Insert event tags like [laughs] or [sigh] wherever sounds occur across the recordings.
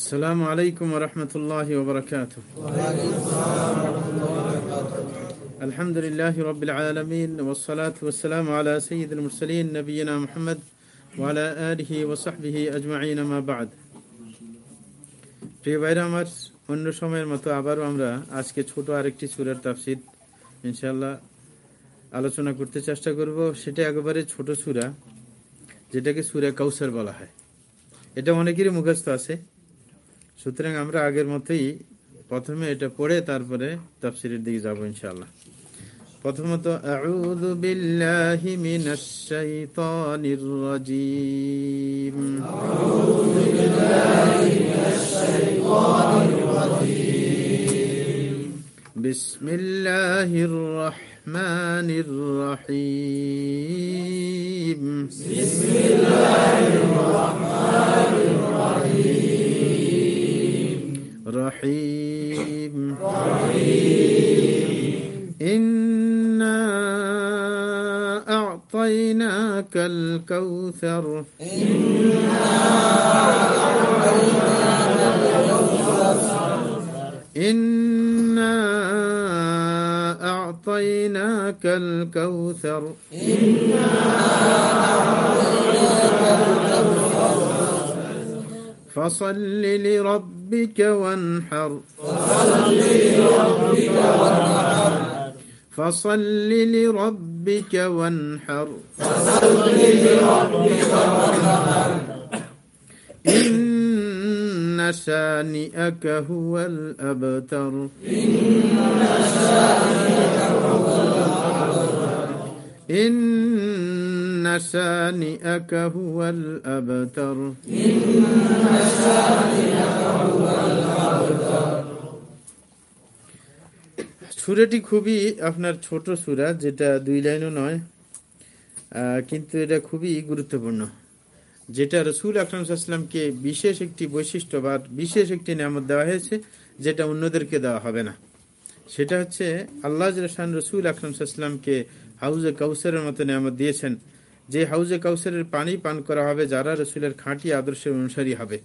السلام عليكم ورحمة الله وبركاته الحمد لله رب العالمين والصلاة والسلام على سيد المرسلين نبينا محمد وعلى آله وصحبه أجمعين ما بعد প্রিয় ভাইরা আমার অন্য সময়ের মতো আবারও আমরা আজকে ছোট আরেকটি সুরের তাফসির ইনশাল্লাহ আলোচনা করতে চেষ্টা করব সেটা একেবারে ছোট সুরা যেটাকে সুরে কাউসার বলা হয় এটা অনেকেরই মুখস্থ আছে সুতরাং আমরা আগের মতোই প্রথমে এটা পড়ে তারপরে তাফসিরের দিকে যাব ইনশাআল্লাহ। প্রথমত, আউযু বিল্লাহি মিনাশ শাইতানির রাজীম। আউযু বিল্লাহি মিনাশ رحيم. إنا أعطيناك الكوثر. إنا أعطيناك الكوثر. إنا أعطيناك الكوثر فصل لربك وانحر فصل لربك وانحر. فصل لربك وانحر. فصل لربك وانحر إن شانئك هو الأبتر. إن شانئك هو الأبتر شانئك هو الأبتر إن شانئك هو الأبتر সুরাটি খুবই আপনার ছোট সুরা যেটা দুই লাইনও নয় কিন্তু এটা খুবই গুরুত্বপূর্ণ যেটা রসুল আকরমসাল্লামকে বিশেষ একটি বৈশিষ্ট্য বা বিশেষ একটি নিয়ামত দেওয়া হয়েছে যেটা অন্যদেরকে দেওয়া হবে না সেটা হচ্ছে আল্লাহ রসুল আকরমসাল্লামকে হাউজে কাউসারের মতো নিয়ামত দিয়েছেন যে হাউজে কাউসারের পানি পান করা হবে, যারা রসুলের খাঁটি আদর্শের অনুসারী হবে।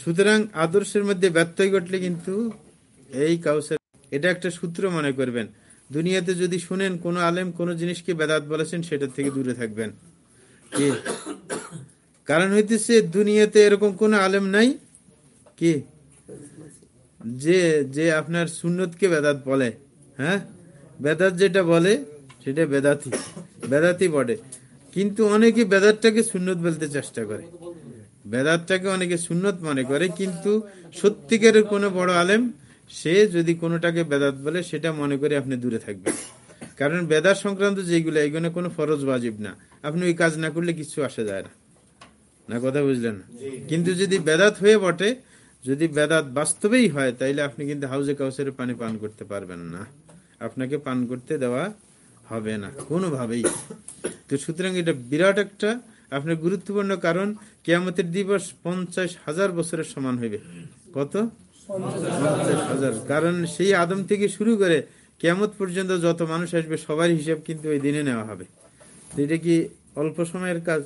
সুতরাং আদর্শের মধ্যে ব্যত্যয় ঘটলে কিন্তু এই কাউসার, এটা একটা সূত্র মনে করবেন। দুনিয়াতে যদি শুনেন কোন আলেম কোন জিনিসকে বেদাত বলেছেন, সেটার থেকে দূরে থাকবেন। কি? কারণ হইতেছে, দুনিয়াতে এরকম কোন আলেম নাই। কি? যে যে আপনার সুন্নতকে বেদাত বলে হ্যাঁ? বেদাত যেটা বলে সেটা বেদাতি বেদাতি বটে। কিন্তু অনেকে বেদাতটাকে সুন্নত বলতে চেষ্টা করে। বেদাতটাকে অনেকে সুন্নত মনে করে, কিন্তু সত্যিকারের কোনো বড় আলেম, সে যদি কোনোটাকে বেদাত বলে, সেটা মনে করে আপনি দূরে থাকবেন। কারণ বেদাত সংক্রান্ত যেগুলো এগুলো কোনো ফরজ বাজিব না। আপনি ওই কাজ না করলে কিছু আসা যায় না। না কথা বুঝলেন? কিন্তু যদি বেদাত হয়ে বটে, যদি বেদাত বাস্তবেই হয়, তাইলে আপনি কিন্তু হাউজে কাউসের পানি পান করতে পারবেন না। আপনাকে পান করতে দেওয়া হবে না, কোনোভাবেই। তো সুতরাং এটা বিরাট একটা, আপনার গুরুত্বপূর্ণ কারণ, কেয়ামতের দিবস পঞ্চাশ হাজার বছরের সমান হইবে। কত? পঞ্চাশ হাজার। কারণ সেই আদম থেকে শুরু করে কেয়ামত পর্যন্ত যত মানুষ আসবে, সবার হিসাব কিন্তু ওই দিনে নেওয়া হবে। এটা কি অল্প সময়ের কাজ?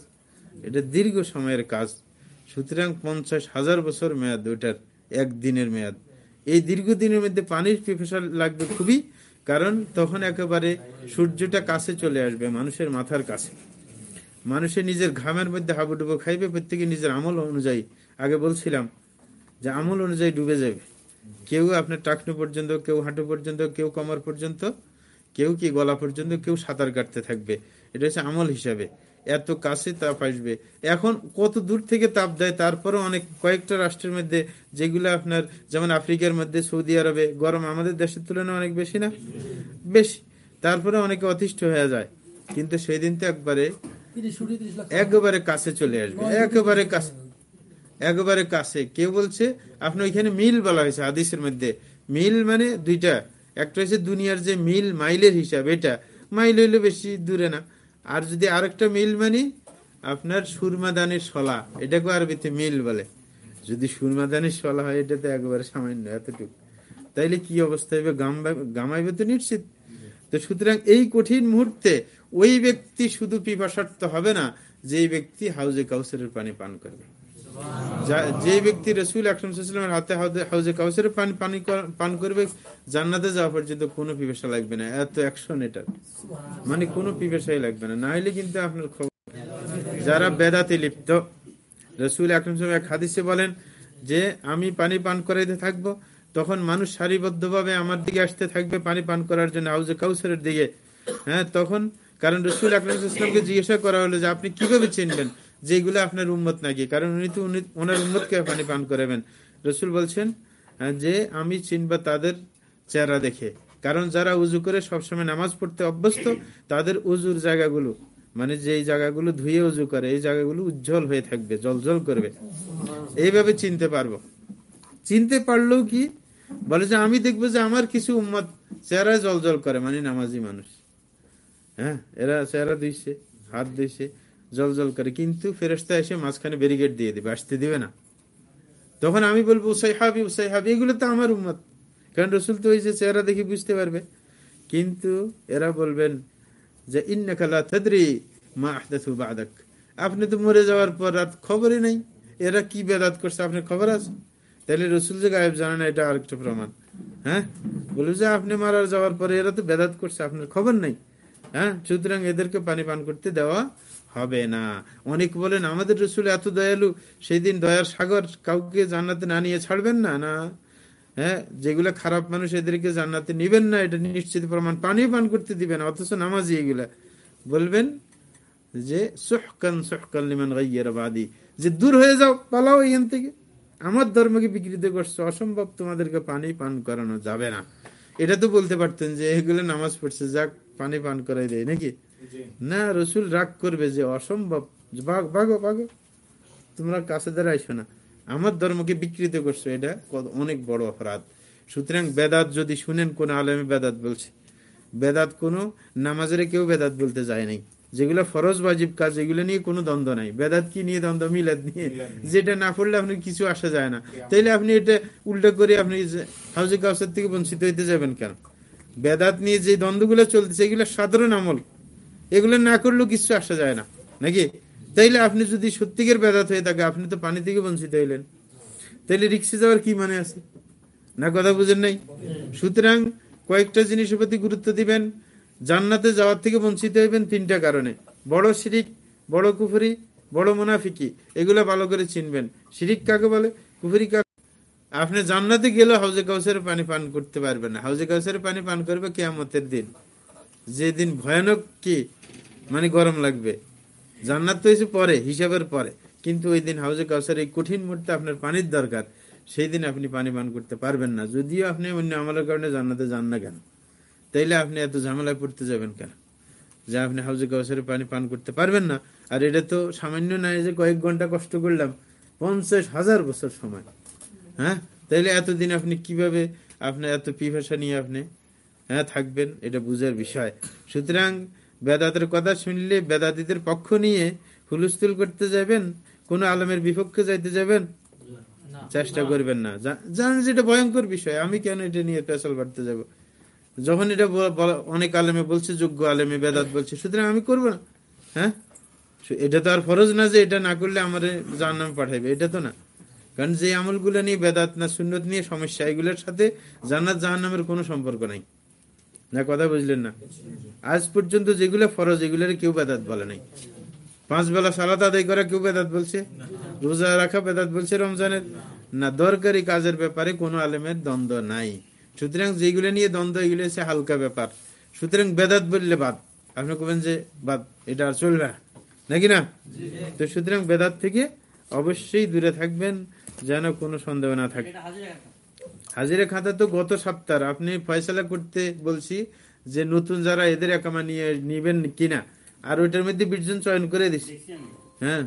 এটা দীর্ঘ সময়ের কাজ। সুতরাং পঞ্চাশ হাজার বছর মেয়াদ, ওইটার একদিনের মেয়াদ। এই দীর্ঘদিনের মধ্যে পানির পিপাসা লাগবে খুবই কারণ তখন একেবারে সূর্যটা কাছে চলে আসবে, মানুষের মাথার কাছে। মানুষের নিজের ঘামের মধ্যে হাবুডুবু খাইবে, প্রত্যেকে নিজের আমল অনুযায়ী। আগে বলছিলাম যে আমল অনুযায়ী ডুবে যাবে। কেউ আপনার টাকনু পর্যন্ত, কেউ হাঁটু পর্যন্ত, কেউ কমর পর্যন্ত, কেউ কি গলা পর্যন্ত, কেউ সাঁতার কাটতে থাকবে। এটা হচ্ছে আমল হিসাবে। এত কাছে তাপ আসবে। এখন কত দূর থেকে তাপ দেয় তারপরে অনেক কয়েকটা রাষ্ট্রের মধ্যে যেগুলো আপনার, যেমন আফ্রিকার মধ্যে, সৌদি আরবে, গরম আমাদের দেশের তুলনায় অনেক বেশি না? বেশি। তারপরে অনেকে অতিষ্ঠ হয়ে যায়। কিন্তু সেই দিন তো একবারে একেবারে কাছে চলে আসবে। একেবারে কাছে একেবারে কাছে। কেউ বলছে, আপনি ওইখানে মিল বলা হয়েছে আদিসের মধ্যে। মিল মানে দুইটা। একটা হচ্ছে দুনিয়ার যে মিল, মাইলের হিসাব, এটা। মাইল হইলে বেশি দূরে না। আর যদি আরেকটা মিল মানি, আপনার সুরমাদানের শলা এটাকে আরবিতে মিল বলে। যদি সুরমাদানের সলা হয় এটা তো একবারে সামান্য এতটুকু। তাইলে কি অবস্থা হবে গামাইবে তো নিশ্চিত। তো সুতরাং এই কঠিন মুহূর্তে ওই ব্যক্তি শুধু পিপাসার্থ হবে না যে ব্যক্তি হাউজে কাউসারের পানি পান করবে। যা- ব্যক্তি রসুল আকরমের হাতে হাউজে- কাউসের পানি পানি পান করবে জান্নাতে যাওয়া পর্যন্ত কোনো পিপাসা লাগবে না। এত অ্যাকশন এটা। মানে কোনো পিপাসাই লাগবে না। না হলে কিন্তু আপনার খবর যারা বেদাতে লিপ্ত রসুল আকরম সাহেব এক হাদিসে বলেন যে আমি পানি পান করাইতে থাকব তখন মানুষ সারিবদ্ধভাবে আমার দিকে আসতে থাকবে পানি পান করার জন্য হাউজে কাউসারের দিকে। হ্যাঁ তখন কারণ রসুল আকরম ইসলামকে জিজ্ঞাসা করা হলো যে আপনি কীভাবে চিনবেন? যে এগুলো আপনার উম্মত নাকি? কারণ উনি তো, উনি- ওনার উম্মতকে পানি পান করাবেন। রসুল বলছেন যে আমি চিনবা তাদের চেহারা দেখে। কারণ যারা উজু করে সবসময় নামাজ পড়তে অভ্যস্ত, তাদের উজুর জায়গাগুলো মানে যেই জায়গাগুলো ধুয়ে উজু করে, এই জায়গাগুলো উজ্জ্বল হয়ে থাকবে, জলজল করবে। এইভাবে চিনতে পারব। চিনতে পারলেও কি? বলে যে আমি দেখব যে আমার কিছু উম্মত চেহারা জলজল করে মানে নামাজি মানুষ। হ্যাঁ এরা চেহারা দিয়েছে হাত দিয়েছে জল জল করে, কিন্তু ফেরস্তা এসে মাঝখানে ব্যারিকেড দিয়ে দিবে, আসতে দিবে না। তখন আমি বলব, উসাই হাবি উসাই হাবি, এগুলো তো আমার উম্মত। কারণ রসুল তো ওই যে চেহারা দেখে বুঝতে পারবে। কিন্তু এরা বলবেন যে ইন্নাকালা থাদরি মা আহদাথু বাদাক। আপনি তো মরে যাওয়ার পর আর খবরই নেই। এরা কি বেদাত করছে, আপনার খবর আছে? তাহলে রসুল যে গায়েব জানে না, এটা আরেকটা প্রমাণ। হ্যাঁ? বলব যে, আপনি মারা যাওয়ার পরে এরা তো বেদাত করছে, আপনার খবর নেই। হ্যাঁ? সুতরাং এদেরকে পানি পান করতে দেওয়া হবে না। অনেক বলেন, আমাদের রসুল এত দয়ালু সেই দিন দয়ার সাগর কাউকে জান্নাতে না নিয়ে ছাড়বেন না না? হ্যাঁ যেগুলা খারাপ মানুষ এদেরকে জান্নাতে নিবেন না, এটা নিশ্চিত প্রমাণ। পানি পান করতে দিবেন, অথচ নামাজি এগুলা। বলবেন যে, সুহকান সুহকান লিমান গাইয়ের বাদি, যে দূর হয়ে যাও, পালাও এখান থেকে। আমার ধর্মকে বিকৃত করছ, অসম্ভব তোমাদেরকে পানি পান করানো যাবে না। এটা তো বলতে পারতেন যে, এগুলো নামাজ পড়ছে, যাক, পানি পান করাই দেয়, নাকি? না রসুল রাগ করবে যে অসম্ভব। ভাগো ভাগো তোমরা কাছে দাঁড়াইছো না। আমার ধর্মকে বিকৃত করছ। এটা অনেক বড় অপরাধ। সুতরাং বেদাত যদি শুনেন কোন আলেমে বেদাত বলছে। বেদাত কোনো নামাজের কেউ বেদাত বলতে যায় নাই। যেগুলো ফরজ বাজিব কাজ এগুলো নিয়ে কোনো দ্বন্দ্ব নাই। বেদাত কি নিয়ে দ্বন্দ্ব? মিলাদ নিয়ে। যেটা না পড়লে আপনি কিছু আসা যায় না। তাইলে আপনি এটা উল্টা করে আপনি হাউজে কাউসার থেকে বঞ্চিত হইতে যাবেন কেন? বেদাত নিয়ে যে দ্বন্দ্বগুলো চলতেছে এগুলো সাধারণ আমল। এগুলো না করলেও কিছু আসা যায় না। নাকি? তাইলে আপনি যদি সত্যিকের বেদাত হয়ে থাকে, আপনি তো পানি থেকে বঞ্চিত হইলেন। তাইলে রিক্সে যাওয়ার কি মানে আছে? না কথা বুঝেন নাই? সুতরাং কয়েকটা জিনিসের প্রতি গুরুত্ব দিবেন। জান্নাতে যাওয়ার থেকে বঞ্চিত হইবেন তিনটা কারণে। বড় শিরিক, বড় কুফুরি, বড় মুনাফিকি, এগুলো ভালো করে চিনবেন। শিরিক কাকে বলে? কুফুরি কাকে? আপনি জান্নাতে গেলে হাউজে কাউসের পানি পান করতে পারবেন না। হাউজে কাউসের পানি পান করবে কেয়ামতের দিন। যেদিন ভয়ানক কি মানে গরম লাগবে। জান্নাত তো হয়েছে পরে, হিসাবের পরে। কিন্তু ওই দিন হাউজে কাউসার এই কঠিন মুহূর্তে আপনার পানির দরকার, সেই দিন আপনি পানি পান করতে পারবেন না। যদিও আপনি অন্য আমলের কারণে জান্নাতে যান না কেন, তাইলে আপনি এত ঝামেলায় পড়তে যাবেন কেন? যে আপনি হাউজে কাউসারে পানি পান করতে পারবেন না। আর এটা তো সামান্য নয় যে কয়েক ঘণ্টা কষ্ট করলাম, পঞ্চাশ হাজার বছর সময়। হ্যাঁ? তাইলে এতদিন আপনি কীভাবে আপনার এত পিভাষা নিয়ে আপনি হ্যাঁ থাকবেন? এটা বুঝার বিষয়। সুতরাং বেদাতের কথা শুনলে বেদাতিদের পক্ষ নিয়ে হুলস্থুল করতে যাবেন কোন আলমের বিপক্ষে যাইতে যাবেন? চেষ্টা করবেন না। জানেন যে এটা ভয়ঙ্কর বিষয় আমি কেন এটা নিয়ে পেশাল বাড়তে যাব? যখন এটা অনেক আলেমে বলছে যোগ্য আলেমে বেদাত বলছে সুতরাং আমি করব না। হ্যাঁ? এটা তো আর ফরজ না যে এটা না করলে আমার জাহান নামে পাঠাইবে এটা তো না। কারণ যে আমলগুলো নিয়ে বেদাত না সুন্নত নিয়ে সমস্যা এগুলোর সাথে জান্নাত জাহান্নামের কোনো সম্পর্ক নাই। না কথা বুঝলেন না? আজ পর্যন্ত যেগুলো ফরজ, এগুলোর কেউ বেদাত বলে নাই। পাঁচ বেলা সালাত আদায় করা কেউ বেদাত বলছে? রোজা রাখা বেদাত বলছে রমজানের? না, দরকারি কাজের ব্যাপারে কোনো আলেমের দ্বন্দ্ব নাই। সুতরাং যেগুলো নিয়ে দ্বন্দ্ব, এগুলো হচ্ছে হালকা ব্যাপার। সুতরাং বেদাত বললে বাদ। আপনি কবেন যে, বাদ, এটা আর চলবে না। নাকি না? তো সুতরাং বেদাত থেকে অবশ্যই দূরে থাকবেন, যেন কোনো সন্দেহ না থাকে। হাজিরা খাতা তো গত সপ্তাহ আপনি ফয়সালা করতে বলছি যে নতুন যারা এদের একামা নিয়ে নিবেন কিনা। আর ওইটার মধ্যে বিশজন চয়ন করে দিছি। হ্যাঁ।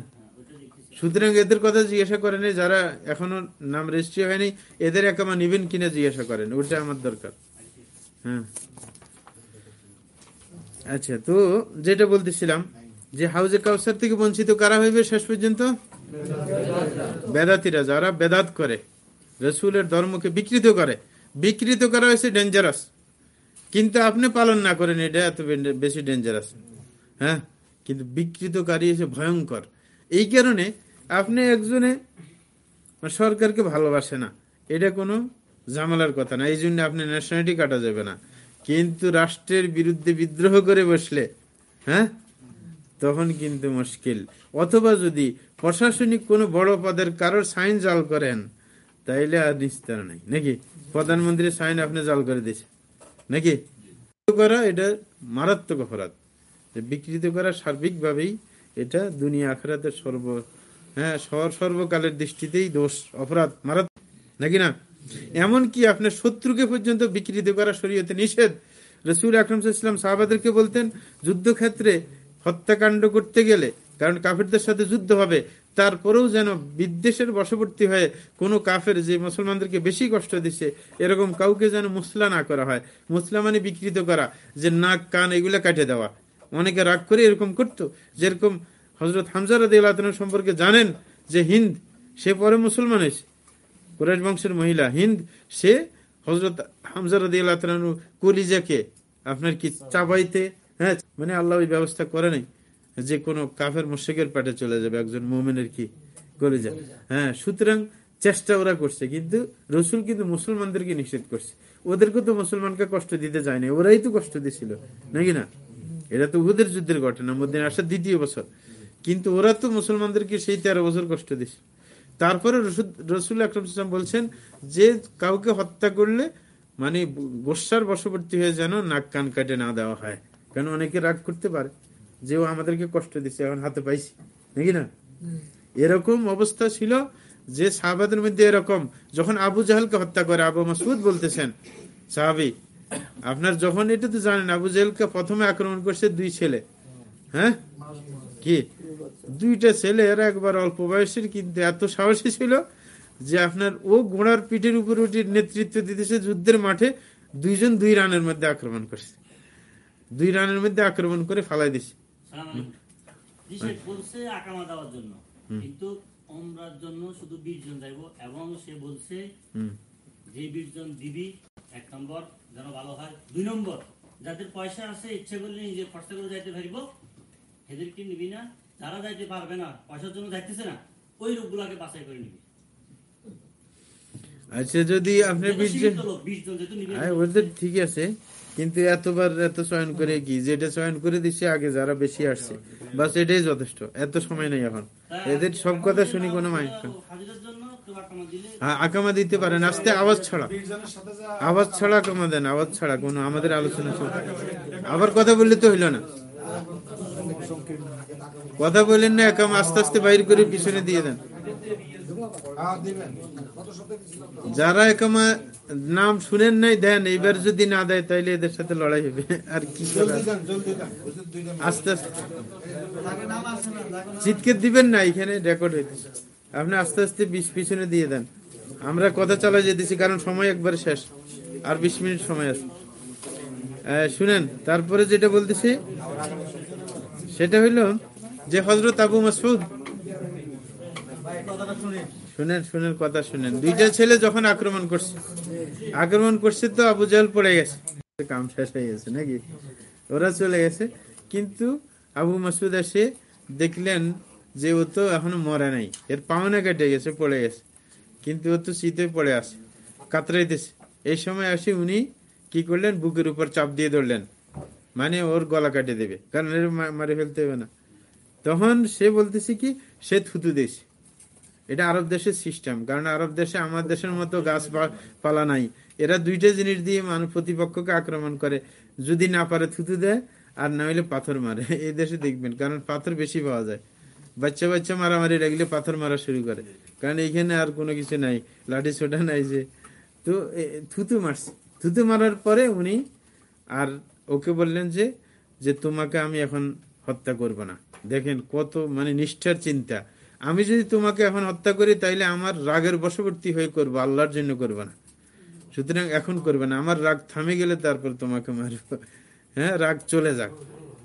সুতরাং এদের কথা জিজ্ঞাসা করেন যারা এখনও নাম রেজিস্ট্রি হয়নি এদের একামা নিবেন কিনা জিজ্ঞাসা করেন ওটা আমার দরকার। হ্যাঁ। আচ্ছা তো যেটা বলতেছিলাম যে হাউজে কাউসার থেকে বঞ্চিত কারা হইবে শেষ পর্যন্ত? বেদাতিরা যারা বেদাত করে। রসুলের ধর্মকে বিকৃত করে। বিকৃত করা হয়েছে ডেঞ্জারাস কিন্তু আপনি পালন না করেন, এটা এত বেশি ডেঞ্জারাস হ্যাঁ? কিন্তু বিকৃতকারী এসে ভয়ঙ্কর। এই কারণে আপনি একজনে সরকারকে ভালোবাসে না। এটা কোনো জামালার কথা না। এই জন্য আপনি ন্যাশনালিটি কাটা যাবে না। কিন্তু রাষ্ট্রের বিরুদ্ধে বিদ্রোহ করে বসলে হ্যাঁ? তখন কিন্তু মুশকিল। অথবা যদি প্রশাসনিক কোনো বড় পদের কারোর সাইন জাল করেন তাইলে আর নিস্তার নাই। নাকি? প্রধানমন্ত্রীর সাইন আপনি জাল করে দিয়েছে নাকি? করা এটা মারাত্মক অপরাধ। বিকৃত করা সার্বিকভাবেই এটা দুনিয়া আখরাতের সর্ব হ্যাঁ সর- সর্বকালের দৃষ্টিতেই দোষ, অপরাধ, মারাত্মক। নাকি না? এমনকি আপনার শত্রুকে পর্যন্ত বিকৃত করা শরীয়তে নিষেধ। রসুল ইসলাম সাহাবাদেরকে বলতেন, যুদ্ধক্ষেত্রে হত্যাকাণ্ড করতে গেলে, কারণ কাফেরদের সাথে যুদ্ধ হবে তারপরেও যেন বিদ্বেষের বশবর্তী হয়ে কোনো কাফের যে মুসলমানদেরকে বেশি কষ্ট দিছে, এরকম কাউকে যেন মুসলা না করা হয়। মুসলা মানে বিকৃত করা, যে নাক, কান এগুলো কাটে দেওয়া। অনেকে রাগ করে এরকম করতো। যেরকম হজরত হামজার সম্পর্কে জানেন যে হিন্দ, সে পরে মুসলমান হয়েছে। কুরাইশ বংশের মহিলা, হিন্দ, সে হজরত হামজার কলিজাকে আপনার কি চাবাইতে হ্যাঁ মানে আল্লাহ ওই ব্যবস্থা করে নাই। যে কোনো কাফের মুশেকের পেটে চলে যাবে একজন মোমেনের কি কলিজা হ্যাঁ সুতরাং চেষ্টা ওরা করছে কিন্তু রসুল কিন্তু মুসলমানদেরকে নিষেধ করছে। ওদেরকে তো মুসলমানকে কষ্ট দিতে যায় না ওরাই তো কষ্ট দিছিল নাকি না? এটা তো উহুদের যুদ্ধের ঘটনা মধ্যে আসার দ্বিতীয় বছর। কিন্তু ওরা তো মুসলমানদেরকে সেই তেরো বছর কষ্ট দিছিল তারপরে রসুল আকরম বলছেন যে কাউকে হত্যা করলে মানে গোসার বশবর্তী হয়ে যেন নাক কান কাটে না দেওয়া হয় কেন অনেকে রাগ করতে পারে। যে ও আমাদেরকে কষ্ট দিচ্ছে এখন হাতে পাইছি। নাকি না? এরকম অবস্থা ছিল যে সাহাবাদের মধ্যে এরকম। যখন আবু জাহালকে হত্যা করে আবু মাসুদ বলতেছেন সাহাবি আপনার যখন এটা তো জানেন আবু জাহেলকে প্রথমে আক্রমণ করছে দুই ছেলে। হ্যাঁ? কি? দুইটা ছেলে এরা একবার অল্প বয়সের কিন্তু এত সাহসী ছিল যে আপনার ও ঘোড়ার পিঠের উপর উঠে নেতৃত্ব দিতেছে যুদ্ধের মাঠে দুইজন দুই রানের মধ্যে আক্রমণ করছে। দুই রানের মধ্যে আক্রমণ করে ফালাই দিছে। বলছে আকামা দেওয়ার জন্য। কিন্তু ওমরার জন্য শুধু বিশ জন যাইব এবং সে বলছে যে বিশ জন দিবি এক নম্বর যেন ভালো হয়। দুই নম্বর যাদের পয়সা আছে ইচ্ছে করলে নিজে খরচা করে যাইতে পারিব। এদেরকে নিবি না যারা যাইতে পারবে না পয়সার জন্য যাইতেছে না ওই লোকগুলাকে বাছাই করে নিবি। আচ্ছা যদি আপনি বিশ জন ঠিক আছে। কিন্তু এতবার এত চয়ন করে কি? যেটা চয়ন করে দিচ্ছে আগে যারা বেশি আসছে। বাস এটাই যথেষ্ট। এত সময় নেই এখন। এদের সব কথা শুনি কোনো হ্যাঁ আকামা দিতে পারেন আস্তে আওয়াজ ছড়া। আওয়াজ ছড়া আকামা দেন, আওয়াজ ছড়া। কোনো আমাদের আলোচনা আবার কথা বললে তো হইল না। কথা বললেন না একাম আস্তে আস্তে বাইর করে পিছনে দিয়ে দেন। যারা একামা নাম শুনেন নাই দেন এইবার যদি না দেয় তাইলে এদের সাথে লড়াই হবে। আর কি আস্তে আস্তে। চিৎকে দিবেন না এখানে রেকর্ড হইতেছে আপনি আস্তে আস্তে বিশ পিছনে দিয়ে দেন। আমরা কথা চালা যেতেছি কারণ সময় একবার শেষ। আর বিশ মিনিট সময় আছে। শুনেন তারপরে যেটা বলতেছি সেটা হইল যে হজরত আবু মাসুদ শুনেন শুনেন, কথা শুনেন। দুইটা ছেলে যখন আক্রমণ করছে। আক্রমণ করছে তো আবু জাল পড়ে গেছে। কাম শেষ হয়ে গেছে নাকি? ওরা চলে গেছে। কিন্তু আবু মাসুদ এসে দেখলেন যে ও তো এখনও মরে নাই। এর পাওনা কেটে গেছে, পড়ে গেছে। কিন্তু ও তো শীতে পড়ে আসে কাতরাইতেছে। এই সময় আসে উনি কি করলেন? বুকের উপর চাপ দিয়ে ধরলেন। মানে ওর গলা কাটে দেবে। কারণ মারে ফেলতে হবে না। তখন সে বলতেছে কি, সে থুতু দিয়েছে। এটা আরব দেশের সিস্টেম কারণ আরব দেশে আমার দেশের মতো গাছ পালা নাই। এরা দুইটা জিনিস দিয়ে মানুষ প্রতিপক্ষকে আক্রমণ করে। যদি না পারে থুতু দেয়, আর না হলে পাথর মারে। [laughs] এই দেশে দেখবেন, কারণ পাথর বেশি পাওয়া যায়। বাচ্চা বাচ্চা মারামারি লাগলে পাথর মারা শুরু করে। কারণ এইখানে আর কোনো কিছু নাই, লাঠি ছোটা নাই যে। তো থুতু মারছে। থুতু মারার পরে উনি আর ওকে বললেন যে যে তোমাকে আমি এখন হত্যা করব না। দেখেন কত মানে নিষ্ঠার চিন্তা। আমি যদি তোমাকে এখন হত্যা করি, তাইলে আমার রাগের বশবর্তী হয়ে করব, আল্লাহর জন্য করবে না। সুতরাং এখন করবে না। আমার রাগ থামে গেলে তারপর তোমাকে মারব। হ্যাঁ রাগ চলে যাক।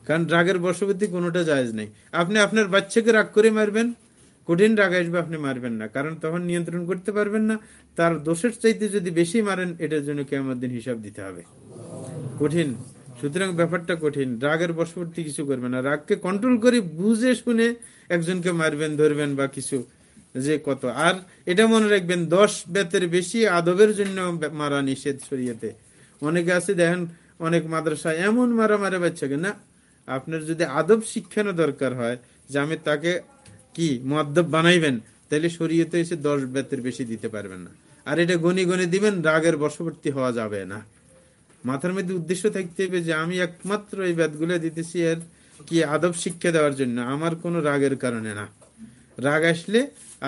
কারণ রাগের বশবর্তী কোনোটা জায়জ নেই। আপনি আপনার বাচ্চাকে রাগ করে মারবেন, কঠিন রাগ আসবে, আপনি মারবেন না। কারণ তখন নিয়ন্ত্রণ করতে পারবেন না। তার দোষের চাইতে যদি বেশি মারেন, এটার জন্য কেমন দিন হিসাব দিতে হবে। কঠিন। সুতরাং ব্যাপারটা কঠিন। রাগের বশবর্তী কিছু করবে না। রাগকে কন্ট্রোল করে বুঝে শুনে একজনকে মারবেন, ধরবেন বা কিছু, যে কত। আর এটা মনে রাখবেন, দশ বেতের বেশি আদবের জন্য মারা নিষেধ শরীয়তে। অনেকে আছে, দেখেন, অনেক মাদ্রাসায় এমন মারা মারা বাচ্চাকে না, আপনার যদি আদব শিক্ষানো দরকার হয়, যে আমি তাকে কি মদ্যপ বানাইবেন, তাহলে শরীয়তে এসে দশ বেতের বেশি দিতে পারবেন না। আর এটা গনি গনি দিবেন, রাগের বশবর্তী হওয়া যাবে না। মাথার মধ্যে উদ্দেশ্য থাকতে হবে যে আমি একমাত্র এই বেদগুলো দিতেছি, এর কি আদব শিক্ষা দেওয়ার জন্য আমার কোনো রাগের কারণে না। রাগ আসলে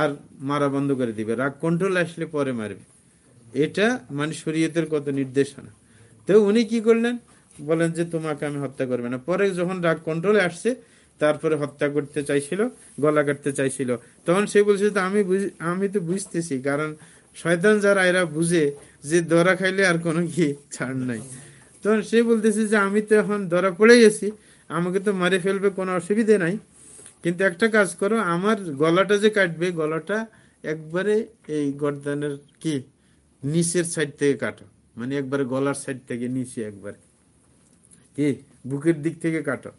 আর মারা বন্ধ করে দিবে। রাগ কন্ট্রোল আসলে পরে মারবে। এটা মানে শরীয়তের কত নির্দেশনা। তো উনি কি করলেন? বলেন যে, তোমাকে আমি হত্যা করবে না। পরে যখন রাগ কন্ট্রোলে আসছে, তারপরে হত্যা করতে চাইছিল, গলা কাটতে চাইছিল। তখন সে বলছে, তো আমি আমি তো বুঝতেছি, কারণ শয়তান যারা, এরা বুঝে যে দরা খাইলে আর কোনো কি ছাড় নাই। তখন সে বলতেছে যে, আমি তো এখন ধরা পড়ে গেছি আমাকে তো মারে ফেলবে, কোনো অসুবিধে নাই। কিন্তু একটা কাজ করো, আমার গলাটা যে কাটবে, গলাটা একবারে এই গর্দানের কি, নিচের সাইড থেকে কাটো। মানে একবারে গলার সাইড থেকে, নিচে একবারে। কি, বুকের দিক থেকে কাটো।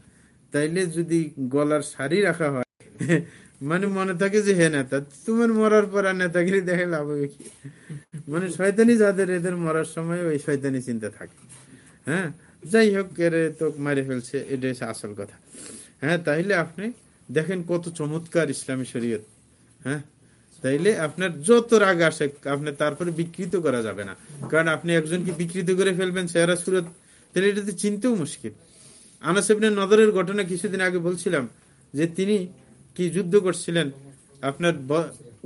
তাইলে যদি গলার শাড়ি রাখা হয় মানে মনে থাকে যে হে নেতা, তোমার মরার পর আর নেতাগিরি দেখে লাভ হবে কি? মানে শয়তানি যাদের, এদের মরার সময় ওই শয়তানি চিন্তা থাকে। হ্যাঁ? যাই হোক এরে তো মারে ফেলছে এটা হচ্ছে আসল কথা। হ্যাঁ তাইলে আপনি দেখেন কত চমৎকার ইসলামী শরীয়ত। হ্যাঁ তাইলে আপনার যত রাগ আসে, আপনি তারপরে বিকৃত করা যাবে না। কারণ আপনি একজনকে বিকৃত করে ফেলবেন চেহারা সুরত তাহলে এটাতে চিনতেও মুশকিল। আনাস ইবনে নদরের ঘটনা কিছুদিন আগে বলছিলাম যে তিনি কি যুদ্ধ করছিলেন, আপনার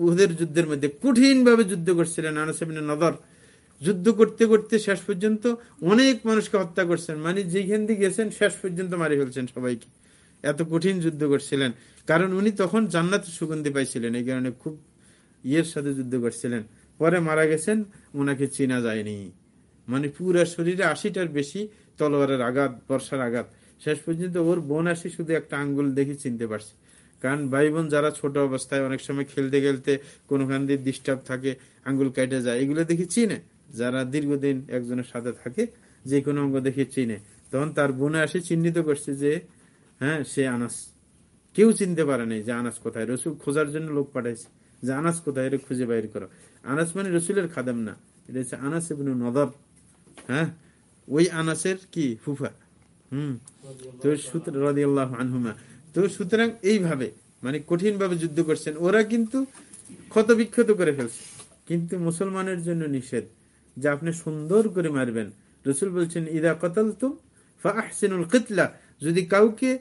উহুদের যুদ্ধের মধ্যে কঠিন ভাবে যুদ্ধ করছিলেন আনাস ইবনে নদর। যুদ্ধ করতে করতে শেষ পর্যন্ত অনেক মানুষকে হত্যা করছেন। মানে যেখান দিয়ে গেছেন, শেষ পর্যন্ত মারি ফেলছেন সবাইকে। এত কঠিন যুদ্ধ করছিলেন। কারণ উনি তখন জান্নাত সুগন্ধি পাইছিলেন, এই কারণে খুব ইয়ের সাথে যুদ্ধ করছিলেন। পরে মারা গেছেন ওনাকে চেনা যায়নি। মানে পুরা শরীরে আশিটার বেশি তলোয়ারের আঘাত, বর্ষার আঘাত। শেষ পর্যন্ত ওর বোন আসি শুধু একটা আঙ্গুল দেখে চিনতে পারছে। কারণ ভাই বোন যারা ছোট অবস্থায় অনেক সময় খেলতে খেলতে কোনোখান দিয়ে ডিস্টার্ব থাকে, আঙ্গুল কেটে যায়, এগুলো দেখি চিনে। যারা দীর্ঘদিন একজনের সাথে থাকে, যে কোনো অঙ্গ দেখে চিনে। তখন তার বোনে আসে চিহ্নিত করছে যে হ্যাঁ সে আনাস। কেউ চিনতে পারে নাই যে আনাস কোথায়। রসুল খোঁজার জন্য লোক পাঠাইছে যে, আনাস কোথায়? এটা খুঁজে বাইর করো। আনাস মানে রসুলের খাদেম না। এটা হচ্ছে আনাস ইবনু নদর হ্যাঁ? ওই আনাসের কি? ফুফা। হুম? তো রাদিয়াল্লাহ আনহুমা। তো সুতরাং এইভাবে মানে কঠিন ভাবে যুদ্ধ করছেন। ওরা কিন্তু ক্ষত বিক্ষত করে ফেলছে। কিন্তু মুসলমানের জন্য নিষেধ। যে আপনি সুন্দর করে মারবেন। রসুল বলছেন, ইদা কতল তুম ফাহসিনুল কিতলা। যদি কাউকে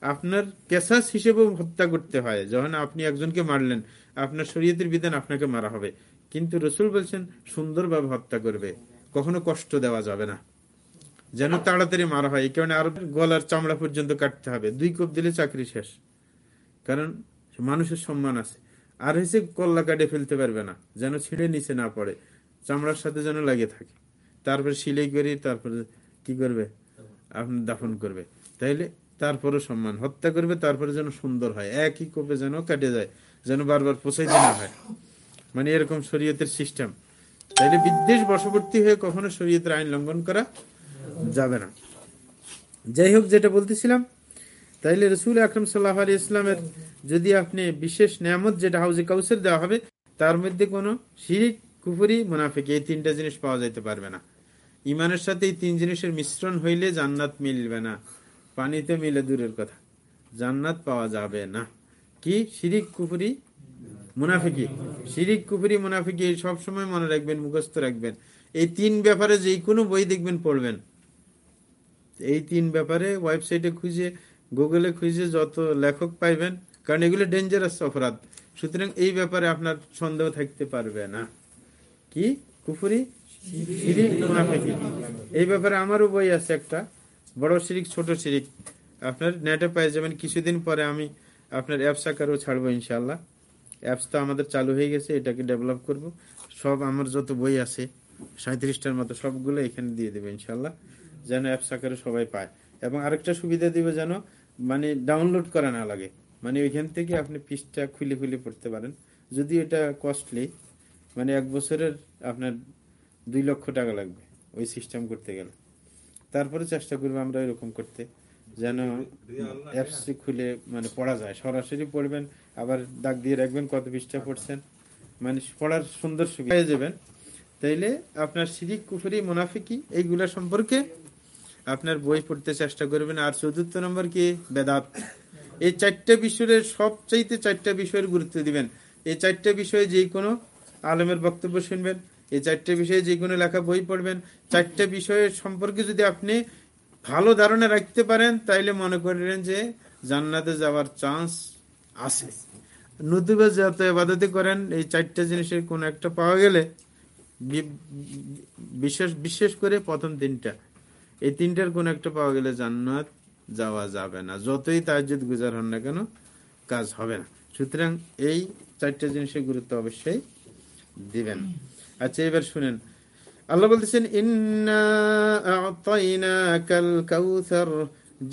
আপনার কেসাস হিসেবে হত্যা করতে হয়, যখন আপনি একজনকে মারলেন, আপনার শরীয়তের বিধান আপনাকে মারা হবে। কিন্তু রসুল বলছেন, সুন্দরভাবে হত্যা করবে। কখনো কষ্ট দেওয়া যাবে না। যেন তাড়াতাড়ি মারা হয়। এই কারণে আরও গলার চামড়া পর্যন্ত কাটতে হবে। দুই কোপ দিলে চাকরি শেষ। কারণ মানুষের সম্মান আছে। আর হয়েছে কল্লা কাটে ফেলতে পারবে না, যেন ছিঁড়ে নিচে না পড়ে। চামড়ার সাথে যেন লাগে থাকে। তারপরে সিলাই করে, তারপরে কি করবে? আপনি দাফন করবে। তাইলে তারপরে সম্মান। হত্যা করবে, তারপরে যেন সুন্দর হয়। একই কোপে যেন কেটে যায়, যেন বারবার পোষাইতে না হয়। মানে এরকম শরীয়তের সিস্টেম তাইলে বিদ্বেষ বশবর্তী হয়ে কখনো শরীয়তের আইন লঙ্ঘন করা যাবে না। যাই হোক, যেটা বলতেছিলাম, তাইলে রসুল আকরম সাল্লাহ আলী ইসলামের যদি আপনি বিশেষ নিয়ামত, যেটা হাউজে কাউসের দেওয়া হবে, তার মধ্যে কোনো শিরিক কুফুরি, মুনাফিক, এই তিনটা জিনিস পাওয়া যাইতে পারবে না। ইমানের সাথে এই তিন জিনিসের মিশ্রণ হইলে জান্নাত মিলবে না। পানিতে মিলে দূরের কথা। জান্নাত পাওয়া যাবে না। কি? শিরিক, কুফুরি, মুনাফিকি। শিরিক, কুফুরি, মুনাফিকি সব সময় মনে রাখবেন, মুখস্থ রাখবেন। এই তিন ব্যাপারে যে কোনো বই দেখবেন, পড়বেন। এই তিন ব্যাপারে ওয়েবসাইটে খুঁজে, গুগলে খুঁজে যত লেখক পাইবেন, কারণ এগুলো ডেঞ্জারাস অপরাধ। সুতরাং এই ব্যাপারে আপনার সন্দেহ থাকতে পারবে না। কি? কুফুরি? এই ব্যাপারে আমারও বই আছে একটা। বড় শিরিক ছোট শিরিক আপনার নেটে পেয়ে যাবেন। কিছুদিন পরে আমি আপনার অ্যাপস আকারও ছাড়বো ইনশাল্লাহ অ্যাপস তো আমাদের চালু হয়ে গেছে, এটাকে ডেভেলপ করব। সব আমার যত বই আছে সাঁত্রিশটার মতো, সবগুলো এখানে দিয়ে দেবে ইনশাল্লাহ যেন অ্যাপস আকারে সবাই পায়। এবং আরেকটা সুবিধা দিবে যেন মানে ডাউনলোড করা না লাগে। মানে ওইখান থেকে আপনি পিসটা খুলে খুলে পড়তে পারেন। যদি এটা কস্টলি মানে এক বছরের আপনার দুই লক্ষ টাকা লাগবে ওই সিস্টেম করতে গেলে। তারপরে চেষ্টা করব আমরা এরকম করতে, যেন অ্যাপসি খুলে মানে পড়া যায়। সরাসরি পড়বেন, আবার দাগ দিয়ে রাখবেন কত পৃষ্ঠা পড়ছেন। মানে পড়ার সুন্দর সুবিধা হয়ে যাবেন। তাইলে আপনার শিরিক কুফরি, মুনাফিকি এইগুলা সম্পর্কে আপনার বই পড়তে চেষ্টা করবেন। আর চতুর্থ নম্বর কি, বেদাত। এই চারটা বিষয়ের সবচাইতে চারটা বিষয়ের গুরুত্ব দিবেন। এই চারটা বিষয়ে যে কোনো আলমের বক্তব্য শুনবেন, এই চারটে বিষয়ে যে কোনো লেখা বই পড়বেন। চারটে বিষয়ের সম্পর্কে যদি আপনি ভালো ধারণা রাখতে পারেন, তাইলে মনে করেন যে জান্নাতে যাওয়ার চান্স আছে। নতুবা যত আবাদতে করেন, এই চারটা জিনিসের কোন একটা পাওয়া গেলে বিশেষ বিশেষ করে প্রথম তিনটা। এই তিনটার কোন একটা পাওয়া গেলে জান্নাত যাওয়া যাবে না। যতই তাজ্জুদ গুজার হন না কেন, কাজ হবে না। সুতরাং এই চারটা জিনিসের গুরুত্ব অবশ্যই দিবেন। আচ্ছা এবার শুনেন। আল্লাহ বলতেছেন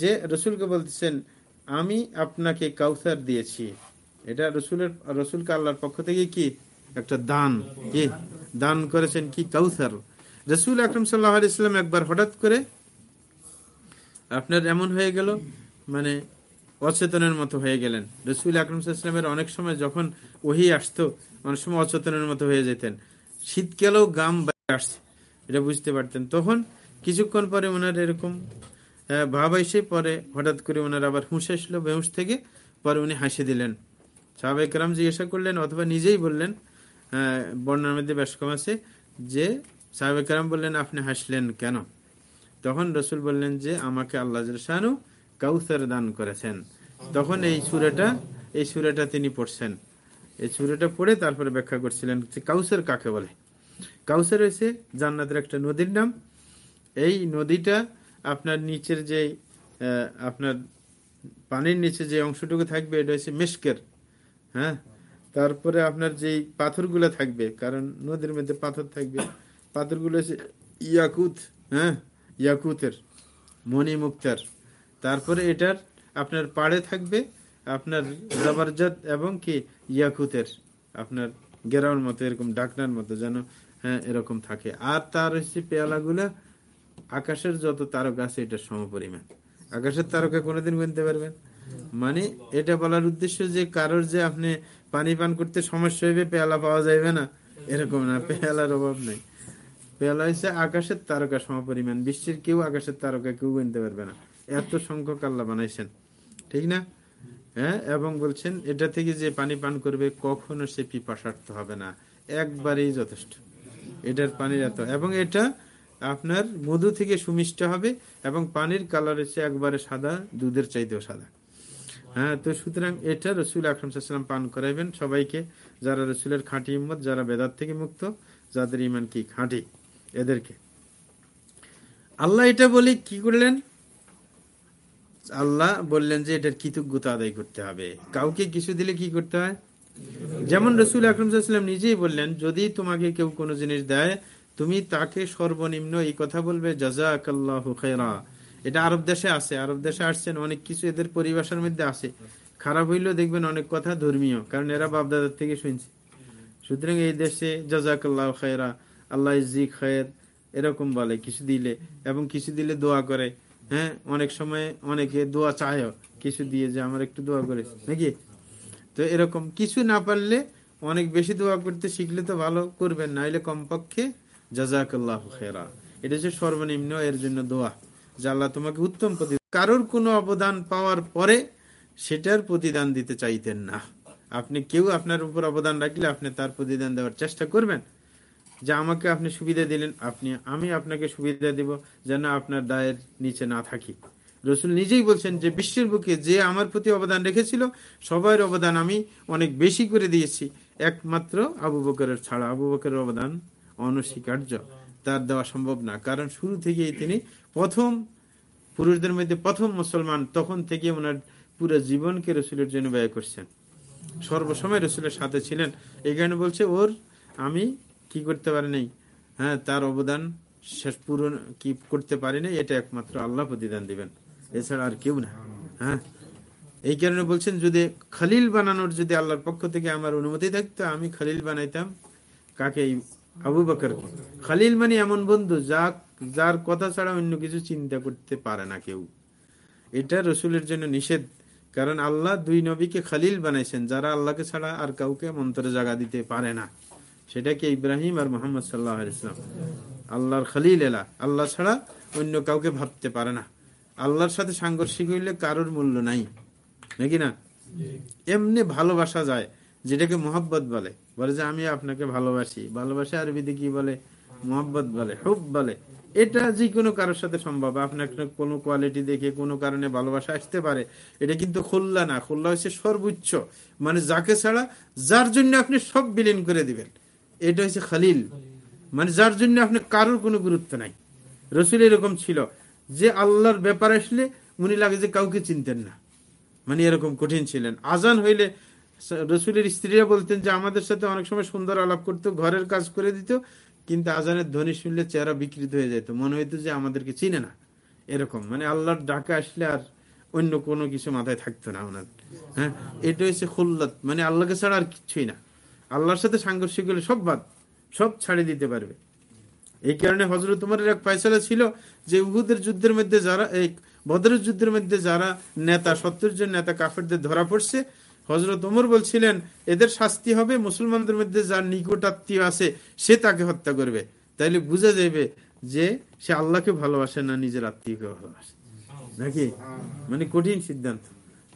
যে রসুলকে বলতেছেন, আমি আপনাকে কাউসার দিয়েছি। এটা রসুলের, রসুলকে আল্লাহর পক্ষ থেকে কি? একটা দান। কি? দান করেছেন কি? কাউসার। রসুল আকরম সাল্লাহ ইসলাম একবার হঠাৎ করে, আপনার এমন হয়ে গেল মানে অচেতনের মতো হয়ে গেলেন। রসুল আকরম সাল্লামের অনেক সময় যখন ওহি আসতো অনেক সময় অচেতনের মতো হয়ে যেতেন। শীতকালেও গাম আসছে, এটা বুঝতে পারতেন। তখন কিছুক্ষণ পরে ওনার এরকম ভাব এসে পরে হঠাৎ করে ওনার আবার হুঁশ আসলো, বেহুশ থেকে পরে উনি হাসি দিলেন। সাহাবাই কালাম জিজ্ঞাসা করলেন অথবা নিজেই বললেন বর্ণার মধ্যে কম আছে, যে সাহাবাই কালাম বললেন, আপনি হাসলেন কেন? তখন রসুল বললেন যে, আমাকে আল্লাহ শাহানু কাউসার দান করেছেন। তখন এই সুরাটা এই সুরাটা তিনি পড়ছেন। এই সুরাটা পড়ে তারপরে ব্যাখ্যা করছিলেন কাউসার কাকে বলে? কাউসার হয়েছে জান্নাতের একটা নদীর নাম। এই নদীটা আপনার নিচের যে আপনার পানির নিচে যে অংশটুকু থাকবে, এটা হচ্ছে মেশকের হ্যাঁ? তারপরে আপনার যেই পাথরগুলো থাকবে, কারণ নদীর মধ্যে পাথর থাকবে, পাথরগুলো হচ্ছে ইয়াকুত হ্যাঁ? ইয়াকুতের মণি মুক্তার তারপরে এটার আপনার পাড়ে থাকবে আপনার জবরজত এবং কি ইয়াকুতের, আপনার গেরাউর মতো, এরকম ডাকনার মতো যেন হ্যাঁ এরকম থাকে। আর তার হচ্ছে পেয়ালাগুলা আকাশের যত তারকা আছে এটার সমপরিমাণ। আকাশের তারকা কোনোদিন গুনতে পারবেন। মানে এটা বলার উদ্দেশ্য যে কারোর যে আপনি পানি পান করতে সমস্যা হইবে, পেয়ালা পাওয়া যাবে না, এরকম না, পেয়ালার অভাব নেই। পেয়ালা হচ্ছে আকাশের তারকা সমপরিমাণ। বিশ্বের কেউ আকাশের তারকা কেউ গুনতে পারবে না। এত সংখ্যক আল্লাহ বানাইছেন। ঠিক না? হ্যাঁ এবং বলছেন, এটা থেকে যে পানি পান করবে, কখনো সে পিপাসার্থ হবে না। একবারেই যথেষ্ট। এটার পানির এত। এবং এটা আপনার মধু থেকে সুমিষ্ট হবে, এবং পানির কালার হচ্ছে একবারে সাদা, দুধের চাইতেও সাদা। হ্যাঁ তো সুতরাং এটা রসুল আকরম সাল্লাম পান করাইবেন। সবাইকে, যারা রসুলের খাঁটি ইম্মত যারা বেদাত থেকে মুক্ত, যাদের ইমান কি খাঁটি, এদেরকে। আল্লাহ এটা বলে কি করলেন? আল্লাহ বললেন যে এটার কৃতজ্ঞতা আদায় করতে হবে। কাউকে কিছু দিলে কি করতে হয়? যেমন রসুল আকরম সাল্লাম নিজেই বললেন, যদি তোমাকে কেউ কোনো জিনিস দেয়, তুমি তাকে সর্বনিম্ন এই কথা বলবে জাজাক আল্লাহ খেরা এটা আরব দেশে আছে, আরব দেশে আসছেন, অনেক কিছু এদের পরিভাষার মধ্যে আছে। খারাপ হইলেও দেখবেন অনেক কথা ধর্মীয়, কারণ এরা বাপদাদার থেকে শুনছে। সুতরাং এই দেশে জাজাক আল্লাহ খেরা আল্লাহ খের এরকম বলে, কিছু দিলে, এবং কিছু দিলে দোয়া করে। হ্যাঁ অনেক সময় অনেকে দোয়া চায়ও, কিছু দিয়ে যে আমার একটু দোয়া করে, নাকি? তো এরকম কিছু না পারলে অনেক বেশি দোয়া করতে শিখলে তো ভালো করবেন, নাইলে কমপক্ষে জাজাকাল্লাহ খেরা এটা হচ্ছে সর্বনিম্ন, এর জন্য দোয়া, যে আল্লাহ তোমাকে উত্তম প্রতি কারোর কোনো অবদান পাওয়ার পরে সেটার প্রতিদান দিতে চাইতেন না। আপনি কেউ আপনার উপর অবদান রাখলে আপনি তার প্রতিদান দেওয়ার চেষ্টা করবেন। যে আমাকে আপনি সুবিধা দিলেন, আপনি, আমি আপনাকে সুবিধা দিব যেন আপনার দায়ের নিচে না থাকি। রসুল নিজেই বলছেন যে বিশ্বের বুকে যে আমার প্রতি অবদান রেখেছিল, সবার অবদান আমি অনেক বেশি করে দিয়েছি। একমাত্র আবু বকরের ছাড়া। আবু বকরের অবদান অনস্বীকার্য। তার দেওয়া সম্ভব না। কারণ শুরু থেকেই তিনি প্রথম পুরুষদের মধ্যে প্রথম মুসলমান, তখন থেকে ওনার পুরো জীবনকে রসুলের জন্য ব্যয় করছেন। সর্বসময় রসুলের সাথে ছিলেন। এই বলছে, ওর, আমি কি করতে পারি নাই হ্যাঁ তার অবদান শেষ পূরণ কি করতে পারি নাই এটা একমাত্র আল্লাহ প্রতিদান দিবেন। এছাড়া আর কেউ না। হ্যাঁ। এই কারণে বলছেন, যদি খালিল বানানোর যদি আল্লাহর পক্ষ থেকে আমার অনুমতি থাকতো, আমি খালিল বানাইতাম। কাকে? আবু বকর। খালিল মানে এমন বন্ধু যা, যার কথা ছাড়া অন্য কিছু চিন্তা করতে পারে না কেউ। এটা রসুলের জন্য নিষেধ। কারণ আল্লাহ দুই নবীকে খালিল বানাইছেন, যারা আল্লাহকে ছাড়া আর কাউকে মন্ত্রে জাগা দিতে পারে না। সেটা কি ইব্রাহিম আর মোহাম্মদ সাল্লাহ ইসলাম আল্লাহর খালিল এলা। আল্লাহ ছাড়া অন্য কাউকে ভাবতে পারে না। আল্লাহর সাথে সাংঘর্ষিক হইলে কারোর মূল্য নাই। নাকি না? এমনি ভালোবাসা যায়, যেটাকে মোহাব্বত বলে। বলে যে, আমি আপনাকে ভালোবাসি। ভালোবাসা আরবিতে কি বলে? মোহাব্বত বলে, হুব বলে। এটা যে কোনো কারোর সাথে সম্ভব। আপনার কোনো কোয়ালিটি দেখে কোনো কারণে ভালোবাসা আসতে পারে। এটা কিন্তু খুল্লা না। খুল্লা হচ্ছে সর্বোচ্চ। মানে যাকে ছাড়া, যার জন্য আপনি সব বিলীন করে দিবেন। এটা হচ্ছে খালিল। মানে যার জন্য আপনি কারোর কোনো গুরুত্ব নাই। রসুল এরকম ছিল। যে আল্লাহর ব্যাপার আসলে উনি লাগে যে কাউকে চিনতেন না। মানে এরকম কঠিন ছিলেন। আজান হইলে রসুলের স্ত্রীরা বলতেন যে, আমাদের সাথে অনেক সময় সুন্দর আলাপ করতো, ঘরের কাজ করে দিত, কিন্তু আজানের ধ্বনি শুনলে চেহারা বিকৃত হয়ে যেত। মনে হইতো যে আমাদেরকে চিনে না। এরকম। মানে আল্লাহর ডাকে আসলে আর অন্য কোনো কিছু মাথায় থাকতো না ওনার। হ্যাঁ? এটা হচ্ছে খুল্লত। মানে আল্লাহকে ছাড়া আর কিছুই না। আল্লাহর সাথে সাংঘর্ষিক হলে সব বাদ, সব ছাড়ে দিতে পারবে। এই কারণে হজরত উমরের এক ফয়সালা ছিল যে উহুদের যুদ্ধের মধ্যে যারা, এই বদরের যুদ্ধের মধ্যে যারা নেতা, সত্তর জন নেতা কাফেরদের ধরা পড়ছে হজরত ওমর বলছিলেন, এদের শাস্তি হবে, মুসলমানদের মধ্যে যার নিকট আত্মীয় আছে, সে তাকে হত্যা করবে। তাইলে বুঝা যাবে যে সে আল্লাহকে ভালোবাসে না নিজের আত্মীয়কে ভালোবাসে। নাকি? মানে কঠিন সিদ্ধান্ত।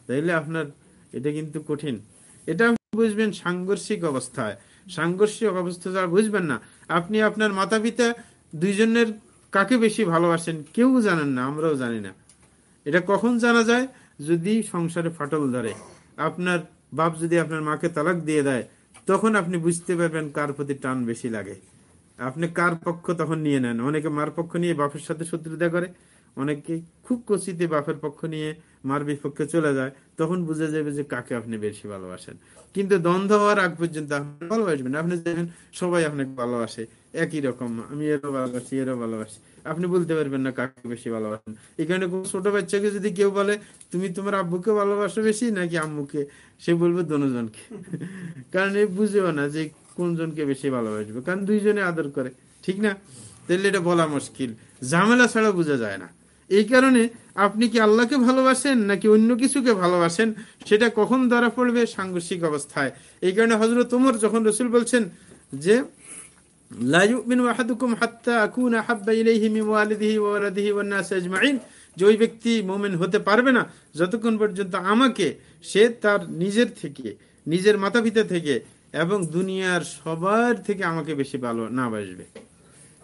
তাইলে আপনার, এটা কিন্তু কঠিন। এটা বুঝবেন সাংঘর্ষিক অবস্থায়। সাংঘর্ষিক অবস্থা যারা বুঝবেন না। আপনি আপনার মাতা পিতা দুইজনের কাকে বেশি ভালোবাসেন কেউ জানেন না, আমরাও জানি না। এটা কখন জানা যায়? যদি সংসারে ফাটল ধরে, আপনার বাপ যদি আপনার মাকে তালাক দিয়ে দেয়, তখন আপনি বুঝতে পারবেন কার প্রতি টান বেশি লাগে। আপনি কার পক্ষ তখন নিয়ে নেন? অনেকে মার পক্ষ নিয়ে বাপের সাথে শত্রুতা করে। অনেকে খুব কচিতে বাপের পক্ষ নিয়ে মার বিপক্ষে চলে যায়, তখন বুঝে যাবে যে কাকে আপনি বেশি ভালোবাসেন। কিন্তু দ্বন্দ্ব হওয়ার আগ পর্যন্ত আপনি ভালোবাসবেন আপনি দেখবেন সবাই আপনাকে ভালোবাসে, একই রকম। আমি এরও ভালোবাসি এরও ভালোবাসি। আপনি বলতে পারবেন না কাকে বেশি ভালোবাসেন। এখানে কোন ছোট বাচ্চাকে যদি কেউ বলে, তুমি তোমার আব্বুকে ভালোবাসো বেশি নাকি আম্মুকে? সে বলবে দনোজনকে কারণ এই বুঝেও না যে কোনজনকে বেশি ভালোবাসবে। কারণ দুইজনে আদর করে। ঠিক না? তাহলে এটা বলা মুশকিল। ঝামেলা ছাড়া বোঝা যায় না। এই কারণে আপনি কি আল্লাহকে ভালোবাসেন নাকি অন্য কিছুকে ভালোবাসেন, সেটা কখন ধরা পড়বে সাংঘর্ষিক অবস্থায়। এই কারণে হজরত তোমর যখন রসুল বলছেন যে যে ওই ব্যক্তি মোমেন হতে পারবে না, যতক্ষণ পর্যন্ত আমাকে সে তার নিজের থেকে, নিজের মাতা পিতা থেকে এবং দুনিয়ার সবার থেকে আমাকে বেশি ভালো না বাসবে।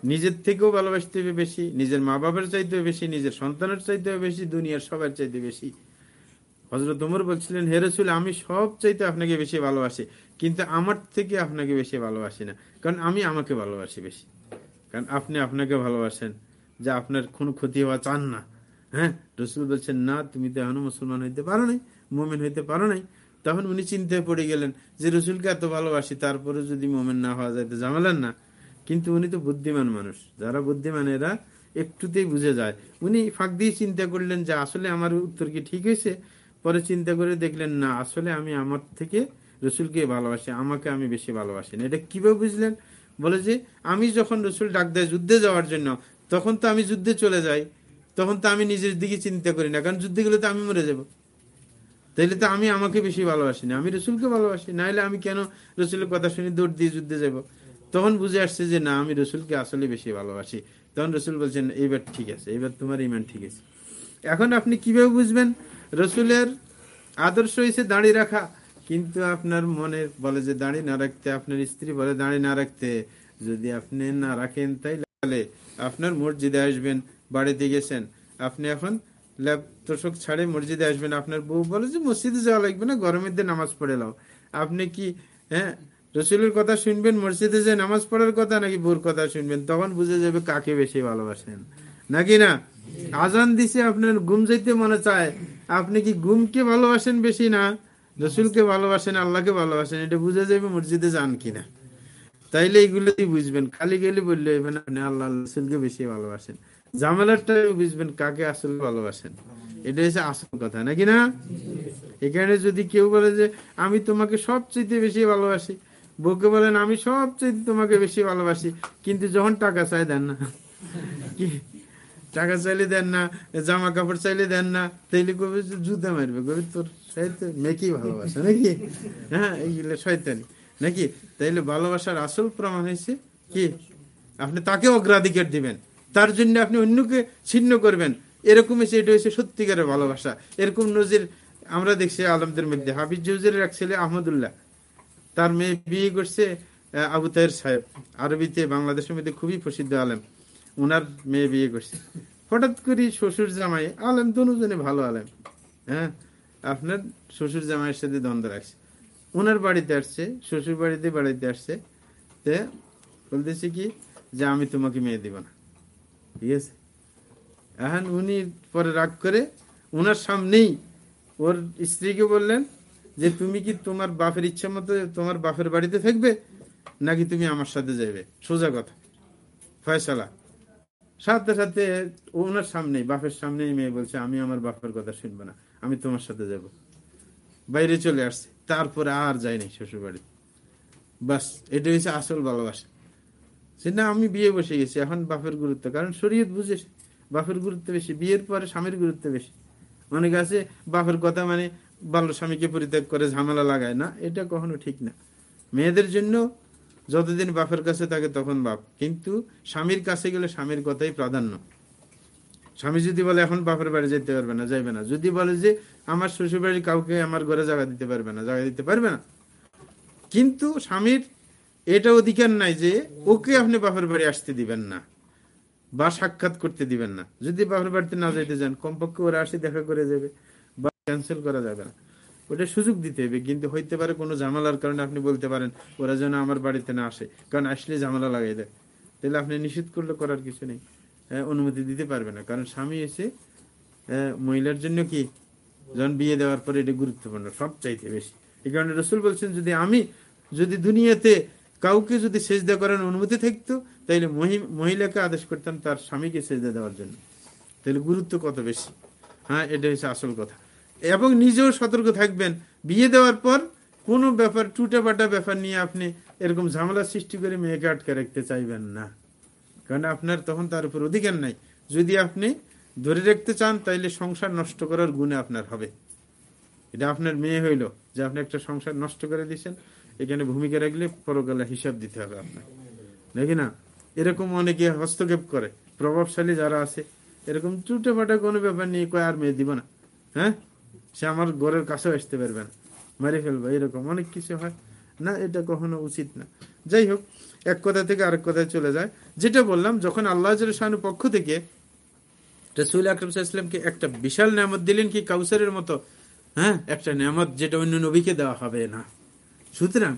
নিজের থেকেও ভালোবাসতে হবে বেশি, নিজের মা বাবার চাইতে বেশি, নিজের সন্তানের চাইতে বেশি, দুনিয়ার সবার চাইতে বেশি। হজরত উমর বলছিলেন, হে রসুল, আমি সব চাইতে আপনাকে বেশি ভালোবাসি, কিন্তু আমার থেকে আপনাকে বেশি ভালোবাসি না, কারণ আমি আমাকে ভালোবাসি বেশি। কারণ আপনি আপনাকে ভালোবাসেন, যে আপনার কোনো ক্ষতি হওয়া চান না। হ্যাঁ রসুল বলছেন, না, তুমি তো এখনও মুসলমান হইতে পারো নাই, মোমেন হইতে পারো নাই। তখন উনি চিন্তায় পড়ে গেলেন যে, রসুলকে এত ভালোবাসি তারপরে যদি মোমেন না হওয়া যায়, তো জামালেন না। কিন্তু উনি তো বুদ্ধিমান মানুষ। যারা বুদ্ধিমান, এরা একটুতেই বুঝে যায়। উনি ফাঁক দিয়ে চিন্তা করলেন যে, আসলে আমার উত্তর কি ঠিক হয়েছে? পরে চিন্তা করে দেখলেন, না, আসলে আমি আমার থেকে রসুলকে ভালোবাসি, আমাকে আমি বেশি ভালোবাসি না। এটা কীভাবে বুঝলেন? বলে যে, আমি যখন রসুল ডাক দেয় যুদ্ধে যাওয়ার জন্য, তখন তো আমি যুদ্ধে চলে যাই, তখন তো আমি নিজের দিকে চিন্তা করি না, কারণ যুদ্ধে গেলে তো আমি মরে যাব। তাইলে তো আমি আমাকে বেশি ভালোবাসি না, আমি রসুলকে ভালোবাসি নাহলে আমি কেন রসুলের কথা শুনি দৌড় দিয়ে যুদ্ধে যাব? তখন বুঝে আসছে যে, না, আমি রসুলকে আসলে বেশি ভালোবাসি। তখন রসুল বলছেন, এইবার ঠিক আছে, এইবার তোমার ইমান ঠিক আছে। এখন আপনি কীভাবে বুঝবেন? রসুলের আদর্শ হয়েছে দাঁড়িয়ে রাখা। কিন্তু আপনার মনে বলে যে, দাঁড়িয়ে না রাখতে, আপনার স্ত্রী বলে দাঁড়িয়ে না রাখতে। যদি আপনি না রাখেন তাই তাইলে আপনার মসজিদে আসবেন, বাড়িতে গেছেন। আপনি এখন ল্যাব তোষক ছাড়ে মসজিদে আসবেন। আপনার বউ বলে যে, মসজিদে যাওয়া লাগবে না গরমের দিন নামাজ পড়ে লাও আপনি কি হ্যাঁ রসুলের কথা শুনবেন, মসজিদে যে নামাজ পড়ার কথা নাকি বোর কথা শুনবেন, তখন বুঝে যাবে কাকে বেশি ভালোবাসেন। নাকি না? আজান দিছে, আপনার ঘুম যাইতে মনে চায়, আপনি কি ঘুমকে ভালোবাসেন বেশি না? রসুলকে ভালোবাসেন, আল্লাহকে ভালোবাসেন, এটা বুঝে যাবে মসজিদে যান কিনা। তাইলে এইগুলোই বুঝবেন। খালি গেলে বললে আপনি আল্লাহ রসুলকে বেশি ভালোবাসেন। জামেলাটা বুঝবেন কাকে আসলে ভালোবাসেন। এটা হচ্ছে আসল কথা, নাকি না? এখানে যদি কেউ বলে যে, আমি তোমাকে সবচেয়ে বেশি ভালোবাসি। বউকে বলেন, আমি সবচেয়ে তোমাকে বেশি ভালোবাসি। কিন্তু যখন টাকা চাই দেন না। টাকা চাইলে দেন না জামা কাপড় চাইলে দেন না, তাইলে কবে জুতা মারবে। কবে, তোর মেয়েকেই ভালোবাসা নাকি? হ্যাঁ এইগুলো শয়তানি। নাকি? তাইলে ভালোবাসার আসল প্রমাণ হয়েছে কি? আপনি তাকে অগ্রাধিকার দিবেন। তার জন্য আপনি অন্যকে ছিন্ন করবেন। এরকম এটা হয়েছে সত্যিকারের ভালোবাসা। এরকম নজির আমরা দেখছি আলমদের মধ্যে। হাফিজ জুজের এক ছেলে আহমদুল্লাহ। তার মেয়ে বিয়ে করছে আবু তাহের সাহেব। আরবিতে, বাংলাদেশের মধ্যে খুবই প্রসিদ্ধ আলেম। ওনার মেয়ে বিয়ে করছে। হঠাৎ করে শ্বশুর জামাই, আলেম দুজনে ভালো আলেম। হ্যাঁ আপনার শ্বশুর জামাইয়ের সাথে দ্বন্দ্ব রাখছে ওনার বাড়িতে আসছে, শ্বশুর বাড়িতে বাড়িতে আসছে। তে বলতেছে কি, যে আমি তোমাকে মেয়ে দিব না। ঠিক আছে? এখন উনি পরে রাগ করে ওনার সামনেই ওর স্ত্রীকে বললেন যে তুমি কি তোমার বাপের ইচ্ছা মতো তোমার বাপের বাড়িতে থাকবে, নাকি তুমি আমার সাথে যাবে সোজা কথা। ফয়সালা। সাথে সাথে ওনার সামনেই, বাপের সামনেই মেয়ে বলছে, আমি আমার বাপের কথা শুনব না, আমি তোমার সাথে যাব। বাইরে চলে আসছে। তারপরে আর যাই নাই শ্বশুর বাড়ি। বাস, এটা হচ্ছে আসল ভালোবাসা। সে না, আমি বিয়ে বসে গেছি, এখন বাপের গুরুত্ব, কারণ শরীয়ত বুঝে বাপের গুরুত্ব বেশি, বিয়ের পরে স্বামীর গুরুত্ব বেশি। অনেক আছে, বাপের কথা মানে বাল্য স্বামীকে পরিত্যাগ করে, ঝামেলা লাগায়? না, এটা কখনো ঠিক না। মেয়েদের জন্য যতদিন বাপের কাছে থাকে তখন বাপ। কিন্তু স্বামীর কাছে গেলে স্বামীর কথাই প্রাধান্য। স্বামী যদি বলে, এখন বাপের বাড়ি যেতে পারবে না, যাইবে না। যদি বলে যে, আমার শ্বশুর বাড়ি কাউকে আমার ঘরে জায়গা দিতে পারবে না, জায়গা দিতে পারবে না। কিন্তু স্বামীর এটা অধিকার নাই যে, ওকে আপনি বাপের বাড়ি আসতে দিবেন না বা সাক্ষাৎ করতে দিবেন না। যদি বাপের বাড়িতে না যাইতে যান, কমপক্ষে ওরা আসে, দেখা করে যাবে। ক্যান্সেল করা যাবে না। ওটা সুযোগ দিতে হবে কিন্তু হইতে পারে কোনো ঝামেলার কারণে আপনি বলতে পারেন ওরা যেন আমার বাড়িতে না আসে। কারণ আসলে ঝামেলা লাগাই দেয়। তাহলে আপনি নিষেধ করলে করার কিছু নেই। হ্যাঁ, অনুমতি দিতে পারবে না। কারণ স্বামী এসে আহ, মহিলার জন্য কি? যখন বিয়ে দেওয়ার পরে এটা গুরুত্বপূর্ণ সব চাইতে বেশি। এই কারণে রসুল বলছেন যদি আমি যদি দুনিয়াতে কাউকে যদি সেজদা করার অনুমতি থাকতো মহি- মহিলাকে আদেশ করতাম তার স্বামীকে সেজদা দেওয়ার জন্য। তাহলে গুরুত্ব কত বেশি? হ্যাঁ এটা হচ্ছে আসল কথা। এবং নিজেও সতর্ক থাকবেন। বিয়ে দেওয়ার পর কোনো ব্যাপার টুটা পাটা ব্যাপার নিয়ে আপনি এরকম ঝামেলা সৃষ্টি করে মেয়েকে আটকে রাখতে চাইবেন না। কারণ আপনার তখন তার উপর অধিকার নাই। যদি আপনি ধরে রাখতে চান, তাইলে সংসার নষ্ট করার গুণে আপনার হবে। এটা আপনার মেয়ে হইল যে আপনি একটা সংসার নষ্ট করে দিয়েছেন। এখানে ভূমিকা রাখলে পরকালে হিসাব দিতে হবে আপনার দেখি না? এরকম অনেকে হস্তক্ষেপ করে। প্রভাবশালী যারা আছে, এরকম টুটে ফাটা কোনো ব্যাপার নিয়ে কয় আর মেয়ে দিব না? হ্যাঁ? সে আমার ঘরের কাছেও আসতে পারবে না। মারি ফেলবে, এরকম অনেক কিছু হয়। না, এটা কখনো উচিত না। যাই হোক, এক কথা থেকে আরেক কথায় চলে যায়। যেটা বললাম, যখন আল্লাহ পক্ষ থেকে রসুল আকরম একটা বিশাল নিয়ামত দিলেন কি, কাউসারের মতো হ্যাঁ একটা নিয়ামত যেটা অন্য নবীকে দেওয়া হবে না। সুতরাং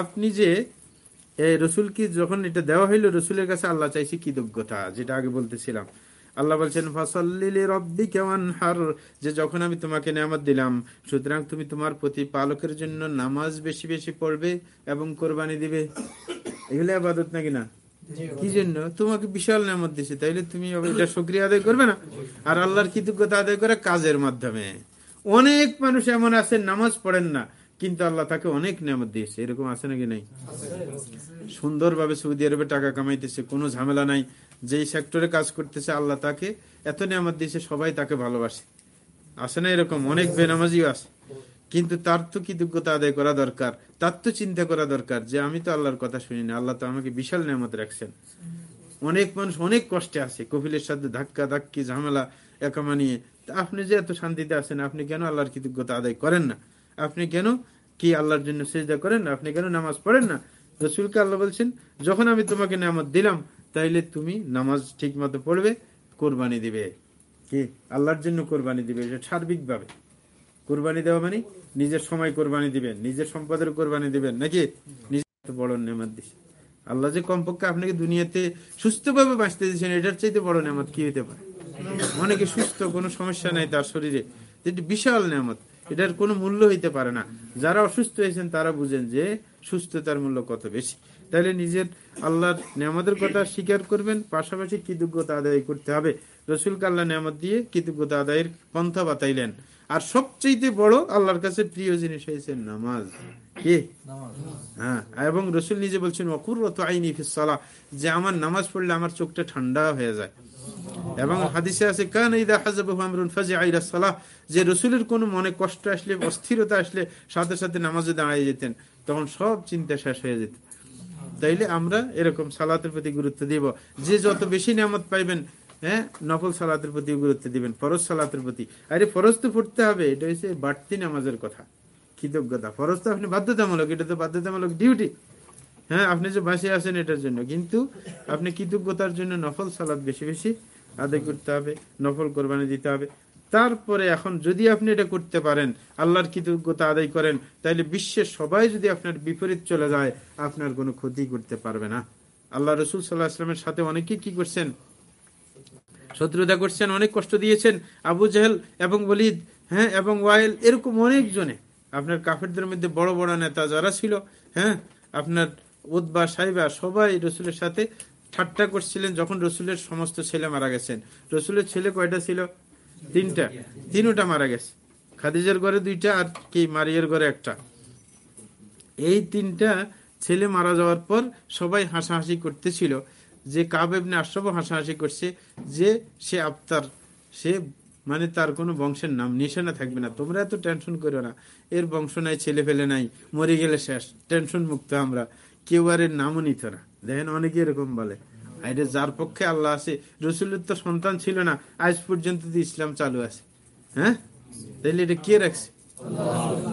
আপনি যে রসুলকে যখন এটা দেওয়া হইল, রসুলের কাছে আল্লাহ চাইছি কৃতজ্ঞতা, যেটা আগে বলতেছিলাম। আল্লাহ বলছেন ফসল্লিলি রব্বি কেমন হার যে যখন আমি তোমাকে নিয়ামত দিলাম সুতরাং তুমি তোমার প্রতি পালকের জন্য নামাজ বেশি বেশি পড়বে এবং কোরবানি দিবে। এগুলো আবাদত নাকি না? কি জন্য? তোমাকে বিশাল নামত দিছে তাইলে তুমি এটা সক্রিয় আদায় করবে না? আর আল্লাহর কৃতজ্ঞতা আদায় করে কাজের মাধ্যমে। অনেক মানুষ এমন আছে নামাজ পড়েন না কিন্তু আল্লাহ তাকে অনেক নামত দিয়েছে। এরকম আছে নাকি নাই? সুন্দরভাবে সৌদি আরবে টাকা কামাইতেছে কোনো ঝামেলা নাই। যেই সেক্টরে কাজ করতেছে আল্লাহ তাকে এত নিয়ামত দিয়েছে, সবাই তাকে ভালোবাসে। আছে না এরকম? অনেক বেনামাজিও আছে। কিন্তু তার তো কৃতজ্ঞতা আদায় করা দরকার, তার তো চিন্তা করা দরকার যে আমি তো আল্লাহর কথা শুনি না, আল্লাহ তো আমাকে বিশাল নিয়ামত রাখছেন। অনেক মানুষ অনেক কষ্টে আছে কপিলের সাথে ধাক্কা, ধাক্কি, ঝামেলা, একামা নিয়ে। তা আপনি যে এত শান্তিতে আছেন, আপনি কেন আল্লাহর কৃতজ্ঞতা আদায় করেন না? আপনি কেন কি আল্লাহর জন্য সেজদা করেন না? আপনি কেন নামাজ পড়েন না? রসুলকে আল্লাহ বলছেন, যখন আমি তোমাকে নামাজ দিলাম তাইলে তুমি নামাজ ঠিক মতো পড়বে, কোরবানি দিবে। কি? আল্লাহর জন্য কোরবানি দিবে, এটা সার্বিকভাবে। কোরবানি দেওয়া মানে নিজের সময় কোরবানি দিবেন, নিজের সম্পদের কোরবানি দিবেন, নাকি? নিজের বড় নেমাত দিছে। আল্লাহ যে কমপক্ষে আপনাকে দুনিয়াতে সুস্থভাবে বাঁচতে দিয়েছেন, এটার চাইতে বড় নেমাত কি হতে পারে? অনেকে সুস্থ, কোনো সমস্যা নাই তার শরীরে। বিশাল নেমত, এটার কোনো মূল্য হইতে পারে না। যারা অসুস্থ হয়েছেন, তারা বুঝেন যে সুস্থতার মূল্য কত বেশি। তাহলে নিজের আল্লাহর নিয়ামতের কথা স্বীকার করবেন, পাশাপাশি কৃতজ্ঞতা আদায় করতে হবে। রসুলকে আল্লাহ নিয়ামত দিয়ে কৃতজ্ঞতা আদায়ের পন্থা বাতাইলেন। আর সবচেয়ে বড় আল্লাহর কাছে প্রিয় জিনিস হয়েছে নামাজ। হ্যাঁ এবং রসুল নিজে বলছেন আইনি ফিসালা যে আমার নামাজ পড়লে আমার চোখটা ঠান্ডা হয়ে যায়। এবং হাদিসে আছে, কান ইদা হাজাবাহু আমরুন ইলা সালাহ যে রসুলের কোনো মনে কষ্ট আসলে, অস্থিরতা আসলে সাথে সাথে নামাজে দাঁড়িয়ে যেতেন, তখন সব চিন্তা শেষ হয়ে যেত। তাইলে আমরা এরকম সালাতের প্রতি গুরুত্ব দিব। যে যত বেশি নিয়ামত পাইবেন হ্যাঁ নফল সালাতের প্রতি গুরুত্ব দিবেন, ফরজ সালাতের প্রতি। আরে ফরজ তো পড়তে হবে, এটা হচ্ছে বাড়তি নামাজের কথা। কৃতজ্ঞতা। ফরজ তো আপনি বাধ্যতামূলক, এটা তো বাধ্যতামূলক ডিউটি হ্যাঁ আপনি যে বাসে আছেন এটার জন্য। কিন্তু আপনি কৃতজ্ঞতার জন্য নফল সালাদ বেশি বেশি আদায় করতে হবে, নফল কোরবানি দিতে হবে। তারপরে এখন যদি আপনি এটা করতে পারেন, আল্লাহর কৃতজ্ঞতা আদায় করেন তাহলে বিশ্বের সবাই যদি আপনার বিপরীত চলে যায়, আপনার কোনো ক্ষতি করতে পারবে না। আল্লাহ রসুল সাল্লাহ আসলামের সাথে অনেকে কি করছেন? শত্রুতা করছেন, অনেক কষ্ট দিয়েছেন। আবু জাহেল এবং বলিদ হ্যাঁ এবং ওয়াইল, এরকম অনেক জনে। আপনার কাফেরদের মধ্যে বড় বড় নেতা যারা ছিল হ্যাঁ আপনার উদ্বা সাইবা, সবাই রসুলের সাথে ঠাট্টা করছিলেন যখন রসুলের সমস্ত ছেলে মারা গেছেন। রসুলের ছেলে কয়টা ছিল? তিনটা। তিনটা মারা গেছে। খাদিজার ঘরে দুইটা আর কি, মারিয়ার ঘরে একটা। এই তিনটা ছেলে মারা যাওয়ার পর সবাই হাসাহাসি করতেছিল। যে কাব এমনি আশ্রব হাসাহাসি করছে, যে সে আফতার, সে মানে তার কোনো বংশের নাম, নিশানা থাকবে না। তোমরা এত টেনশন করো না। এর বংশ নাই, ছেলে ফেলে নাই, মরে গেলে শেষ। টেনশন মুক্ত আমরা। কেউ আর এর নামও নিত না। দেখেন অনেকে এরকম বলে। এটা যার পক্ষে আল্লাহ আছে, রসুলের তো সন্তান ছিল না, আজ পর্যন্ত ইসলাম চালু আছে। হ্যাঁ? তাহলে এটা কে রাখছে?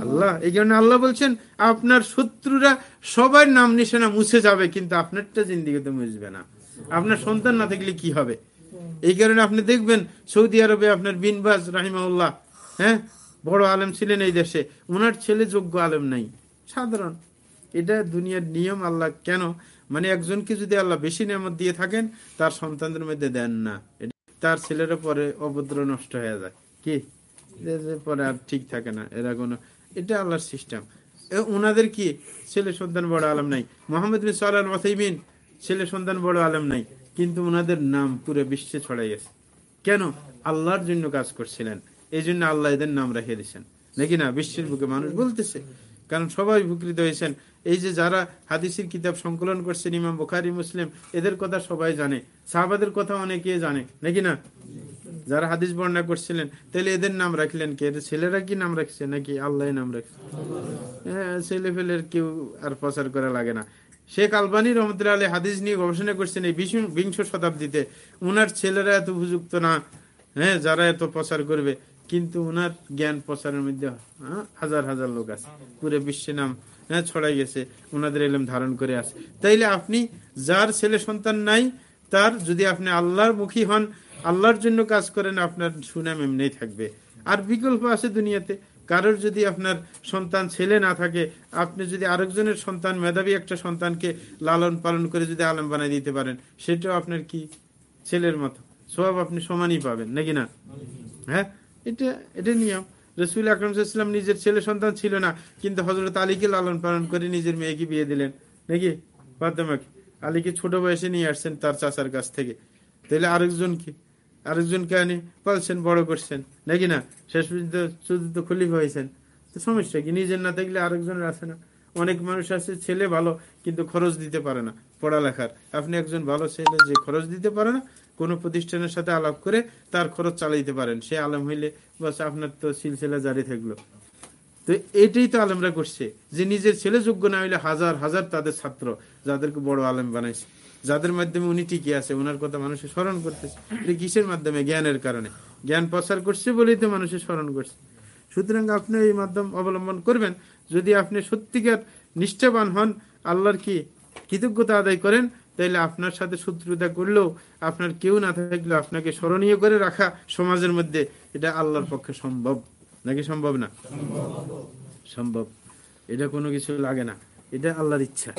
আল্লাহ। এই কারণে আল্লাহ বলছেন, আপনার শত্রুরা সবার নাম নিশানা মুছে যাবে, কিন্তু আপনারটা জিন্দিগিতে মুছবে না। আপনার সন্তান না থাকলে কি হবে? এই কারণে আপনি দেখবেন, সৌদি আরবে আপনার বিনবাজ রাহিমাউল্লাহ হ্যাঁ? বড় আলেম ছিলেন এই দেশে। ওনার ছেলে যোগ্য আলেম নাই। সাধারণ। এটা দুনিয়ার নিয়ম, আল্লাহ কেন মানে একজনকে যদি আল্লাহ বেশি নিয়ামত দিয়ে থাকেন, তার সন্তানদের মধ্যে দেন না। তার ছেলেরা পরে অভদ্র নষ্ট হয়ে যায়। কি? পরে আর ঠিক থাকে না, এরা কোনো, এটা আল্লাহর সিস্টেম ওনাদের কি? ছেলে সন্তান বড় আলম নাই। মোহাম্মদ বিন সালান ওসাইমিন ছেলে সন্তান বড় আলম নাই। কিন্তু ওনাদের নাম পুরো বিশ্বে ছড়াই গেছে। কেন? আল্লাহর জন্য কাজ করছিলেন। এই জন্য আল্লাহ এদের নাম রেখে দিয়েছেন। নাকি না? বিশ্বের বুকে মানুষ বলতেছে। কারণ সবাই উপকৃত হয়েছেন। এই যে যারা হাদিসের কিতাব সংকলন করছেন, ইমাম বুখারি, মুসলিম, এদের কথা সবাই জানে। সাহাবাদের কথা অনেকে জানে, নাকি না? যারা হাদিস বর্ণনা করছিলেন, তাহলে এদের নাম রাখলেন কে? এদের ছেলেরা কি নাম রাখছে, নাকি আল্লাহ নাম রাখছে? হ্যাঁ ছেলে ফেলের কেউ আর প্রচার করা লাগে না। শেখ আলবানী রহমতুল্লাহ আলী হাদিস নিয়ে গবেষণা করছেন এই বিংশ শতাব্দীতে। উনার ছেলেরা এত উপযুক্ত না হ্যাঁ যারা এত প্রচার করবে। কিন্তু ওনার জ্ঞান প্রচারের মধ্যে হ্যাঁ, হাজার হাজার লোক আছে। পুরো বিশ্বে নাম হ্যাঁ ছড়াই গেছে উনাদের এলম ধারণ করে আছে। তাইলে আপনি যার ছেলে সন্তান নাই তার যদি আপনি আল্লাহর মুখী হন আল্লাহর জন্য কাজ করেন আপনার সুনাম এমনি থাকবে। আর বিকল্প আছে দুনিয়াতে। কারোর যদি আপনার সন্তান ছেলে না থাকে আপনি যদি আরেকজনের সন্তান মেধাবী একটা সন্তানকে লালন পালন করে যদি আলম বানাই দিতে পারেন সেটাও আপনার কি? ছেলের মতো। সব আপনি সমানই পাবেন নাকি না? হ্যাঁ? এটা এটা নিয়ম। রসুল আকরমসাল্লাম নিজের ছেলে সন্তান ছিল না, কিন্তু হজরত আলীকে লালন পালন করে নিজের মেয়েকে বিয়ে দিলেন। নাকি? ফাতেমাকে আলীকে ছোট বয়সে নিয়ে আসছেন তার চাচার কাছ থেকে। তাহলে আরেকজনকে আরেকজনকে আনি? পালছেন বড় করছেন। নাকি না? শেষ পর্যন্ত চতুর্থ খলিফা হয়েছেন। তো সমস্যা কি? নিজের না থাকলে আরেকজনের আছে না? অনেক মানুষ আছে, ছেলে ভালো, কিন্তু খরচ দিতে পারে না। পড়ালেখার। আপনি একজন ভালো ছেলে, যে খরচ দিতে পারে না, কোন প্রতিষ্ঠানের সাথে আলাপ করে তার খরচ চালাইতে পারেন। সে আলম হইলে বাস আপনার তো সিলসিলা জারি থাকল। তো এটাই তো আলেমরা করছে, যে নিজের ছেলে যোগ্য না হইলে হাজার হাজার তাদের ছাত্র যাদেরকে বড় আলেম বানাইছে। যাদের মাধ্যমে উনি টিকে আছে ওনার কথা মানুষের স্মরণ করতেছে। এটা কিসের মাধ্যমে? জ্ঞানের কারণে। জ্ঞান প্রচার করছে বলেই তো মানুষের স্মরণ করছে। সুতরাং আপনি এই মাধ্যম অবলম্বন করবেন। যদি আপনি সত্যিকার নিষ্ঠাবান হন, আল্লাহর কি কৃতজ্ঞতা আদায় করেন, তাইলে আপনার সাথে শত্রুতা করলেও আপনার কেউ না থাকলেও আপনাকে স্মরণীয় করে রাখা সমাজের মধ্যে এটা আল্লাহর পক্ষে সম্ভব। নাকি সম্ভব না? সম্ভব। এটা কোনো কিছু লাগে না। এটা আল্লাহর ইচ্ছা।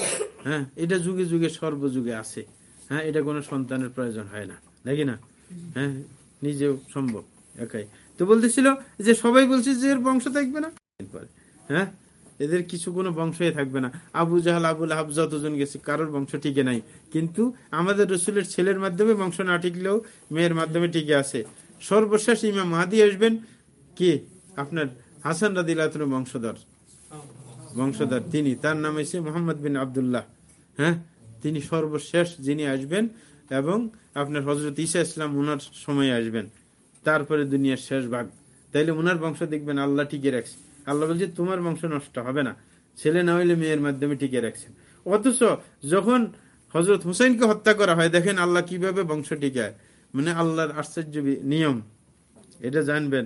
হ্যাঁ এটা যুগে যুগে সর্বযুগে আছে। হ্যাঁ এটা কোনো সন্তানের প্রয়োজন হয় না। নাকি না? হ্যাঁ নিজেও সম্ভব, একাই। তো বলতেছিল যে, সবাই বলছে যে, এর বংশ থাকবে না। হ্যাঁ এদের কিছু কোনো বংশই থাকবে না। আবু জাহাল আবুল আহাব যতজন গেছে, কারোর বংশ টিকে নাই। কিন্তু আমাদের রসুলের ছেলের মাধ্যমে বংশ না টিকলেও মেয়ের মাধ্যমে টিকে আছে। সর্বশেষ ইমাম মাহাদি আসবেন কি? আপনার হাসান রাদিল্লাহ বংশধর। বংশধর তিনি। তার নাম হয়েছে মোহাম্মদ বিন আবদুল্লাহ। হ্যাঁ? তিনি সর্বশেষ যিনি আসবেন এবং আপনার হজরত ঈসা ইসলাম ওনার সময় আসবেন। তারপরে দুনিয়ার শেষ ভাগ। তাইলে ওনার বংশ দেখবেন আল্লাহ টিকে রাখছে। আল্লাহ বলছে, তোমার বংশ নষ্ট হবে না। ছেলে না হইলে মেয়ের মাধ্যমে টিকে রাখছেন। অথচ যখন হজরত হুসাইনকে হত্যা করা হয়, দেখেন আল্লাহ কীভাবে বংশ টিকায়। মানে আল্লাহর আশ্চর্য নিয়ম। এটা জানবেন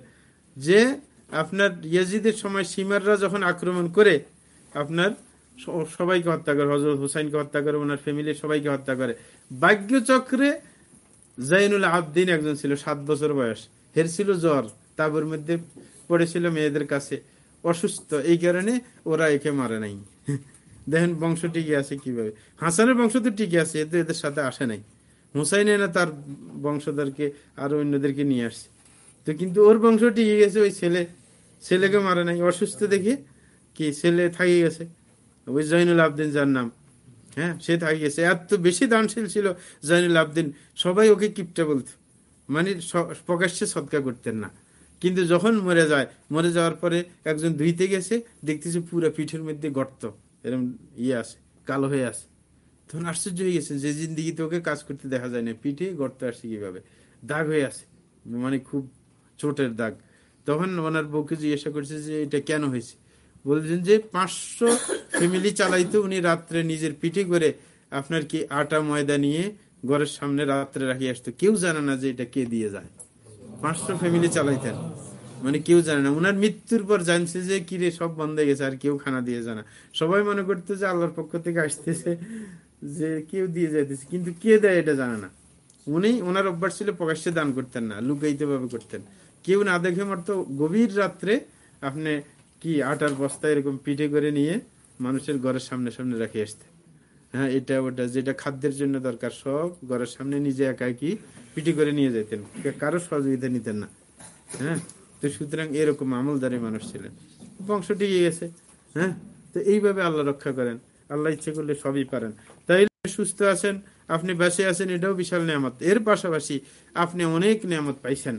যে আপনার ইয়াজিদের সময় সীমাররা যখন আক্রমণ করে, আপনার সবাইকে হত্যা করে হজরত হুসাইনকে হত্যা করে ওনার ফ্যামিলির সবাইকে হত্যা করে। ভাগ্যচক্রে জাইনুল আবদিন একজন ছিল, সাত বছর বয়স। হের ছিল জ্বর। তাবুর মধ্যে পড়েছিল মেয়েদের কাছে। অসুস্থ। এই কারণে ওরা একে মারে নাই। দেখেন, বংশ টিকে আছে কীভাবে? হাসানের বংশ তো টিকে আছে এতে এদের সাথে আসে নাই। হুসাইন না তার বংশধরকে আরও অন্যদেরকে নিয়ে আসছে। তো কিন্তু ওর বংশ টিকে গেছে, ওই ছেলে। ছেলেকে মারে নাই। অসুস্থ দেখে কি? ছেলে থাকি গেছে। ওই জৈনুল আবদিন যার নাম। হ্যাঁ সে থাকি গেছে। এত বেশি দানশীল ছিল জৈনুল আবদিন। সবাই ওকে কিপটা বলতো। মানে প্রকাশ্যে সৎকা করতেন না। কিন্তু যখন মরে যায়, মরে যাওয়ার পরে একজন ধুইতে গেছে, দেখতেছে পুরো পিঠের মধ্যে গর্ত এরকম ইয়ে আছে, কালো হয়ে আছে। তখন আশ্চর্য হয়ে গেছে, যে জিন্দিগিতে ওকে কাজ করতে দেখা যায় না, পিঠে গর্ত আসছে কীভাবে? দাগ হয়ে আছে মানে খুব চোটের দাগ। তখন ওনার বউকে জিজ্ঞাসা করছে যে, এটা কেন হয়েছে? বলছেন যে, পাঁচশো ফ্যামিলি চালাইতো উনি রাত্রে নিজের পিঠে করে, আপনার কি আটা ময়দা নিয়ে ঘরের সামনে রাত্রে রাখিয়ে আসতো? কেউ জানে না যে এটা কে দিয়ে যায়। পাঁচশো ফ্যামিলি চালাইতেন। মানে কেউ জানে না। ওনার মৃত্যুর পর জানছে যে কিরে সব বন্ধ গেছে, আর কেউ খানা দিয়ে জানা সবাই মনে করতো যে, আল্লাহর পক্ষ থেকে আসতেছে যে, কেউ দিয়ে যাইতেছে। কিন্তু কে দেয় এটা জানে না। উনি ওনার অভ্যাস ছিল প্রকাশ্যে দান করতেন না লুকাইতে ভাবে করতেন। কেউ না দেখে মারতো, গভীর রাত্রে আপনি কি আটার বস্তা এরকম পিঠে করে নিয়ে মানুষের ঘরের সামনে সামনে রেখে আসতেন। হ্যাঁ এটা ওটা, যেটা খাদ্যের জন্য দরকার, সব ঘরের সামনে নিজে একা কি পিটি করে নিয়ে যেতেন কারও সহযোগিতা নিতেন না। হ্যাঁ তো সুতরাং এরকম আমলদারি মানুষ ছিলেন। বংশ টিকে গেছে। হ্যাঁ তো এইভাবে আল্লাহ রক্ষা করেন। আল্লাহ ইচ্ছে করলে সবই পারেন। তাই সুস্থ আছেন, আপনি বেঁচে আছেন, এটাও বিশাল নিয়ামত। এর পাশাপাশি আপনি অনেক নিয়ামত পাইছেন,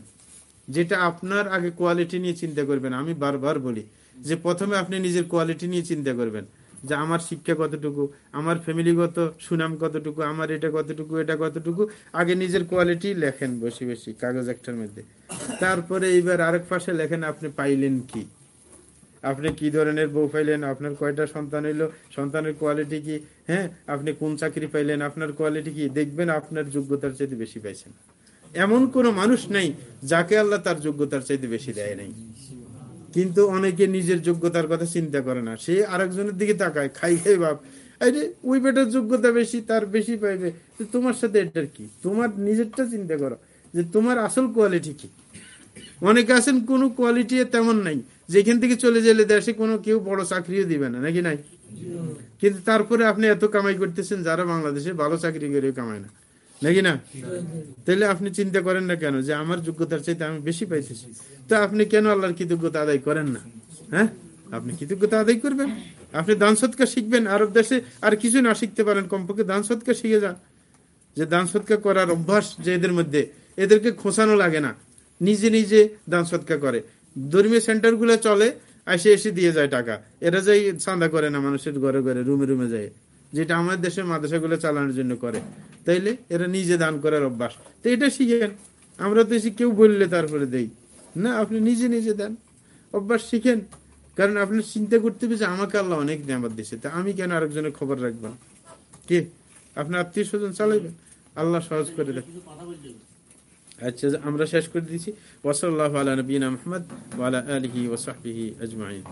যেটা আপনার আগে কোয়ালিটি নিয়ে চিন্তা করবেন। আমি বারবার বলি যে প্রথমে আপনি নিজের কোয়ালিটি নিয়ে চিন্তা করবেন। যে আমার শিক্ষা কতটুকু, আমার ফ্যামিলিগত সুনাম কতটুকু, আমার এটা কতটুকু এটা কতটুকু, আগে নিজের কোয়ালিটি লেখেন বসে বসে কাগজ একটার মধ্যে। তারপরে এইবার আরেক পাশে লেখেন, আপনি পাইলেন কি? আপনি কি ধরনের বউ পাইলেন? আপনার কয়টা সন্তান হইল? সন্তানের কোয়ালিটি কি? হ্যাঁ আপনি কোন চাকরি পাইলেন? আপনার কোয়ালিটি কি? দেখবেন আপনার যোগ্যতার চাইতে বেশি পাইছেন। এমন কোন মানুষ নাই যাকে আল্লাহ তার যোগ্যতার চাইতে বেশি দেয় নাই। কিন্তু অনেকে নিজের যোগ্যতার কথা চিন্তা করে না। সে আরেকজনের দিকে তাকায়, খাই খাই ভাব। আরে ওই বেটার যোগ্যতা বেশি, তার বেশি পাইবে তোমার সাথে এটার কি? তোমার নিজেরটা চিন্তা করো যে, তোমার আসল কোয়ালিটি কি? অনেকে আছেন, কোনো কোয়ালিটি তেমন নাই। যেখান থেকে চলে গেলে দেশে কোনো কেউ বড় চাকরিও দিবে না, নাকি নাই? কিন্তু তারপরে আপনি এত কামাই করতেছেন, যারা বাংলাদেশে ভালো চাকরি করে কামায় না। নাকি না? তাহলে আপনি চিন্তা করেন না কেন যে আমার যোগ্যতার চাইতে আমি বেশি পাইতেছি? তো আপনি কেন আল্লাহর কৃতজ্ঞতা আদায় করেন না? হ্যাঁ? আপনি কৃতজ্ঞতা আদায় করবেন। আপনি দান সৎকার শিখবেন। আরব দেশে আর কিছু না শিখতে পারেন। কমপক্ষে দান সৎকার শিখে যান। যে দান সৎকার করার অভ্যাস যে এদের মধ্যে, এদেরকে খোঁচানো লাগে না। নিজে নিজে দান সৎকার করে। ধর্মীয় সেন্টারগুলো চলে এসে এসে দিয়ে যায় টাকা। এরা যাই চাঁদা করে না মানুষের ঘরে ঘরে, রুমে রুমে যায়। যেটা আমাদের দেশের মাদ্রাসাগুলো চালানোর জন্য করে। তাইলে এরা নিজে দান করার অভ্যাস। তো এটা শিখেন। আমরা তো কেউ বললে তারপরে দেই। না, আপনি নিজে নিজে দেন। অভ্যাস শিখেন। কারণ আপনি চিন্তা করতে হবে যে আমাকে আল্লাহ অনেক নিয়ামত দিছে তা আমি কেন আরেকজনের খবর রাখবেন কে? আপনার আত্মীয় স্বজন চালাইবেন? আল্লাহ সহজ করে দেন। আচ্ছা আমরা শেষ করে দিচ্ছি ওসল্লাহ আলা নবীনা মোহাম্মদ ওয়ালা আলহি ওসাহবিহি আজমাইন।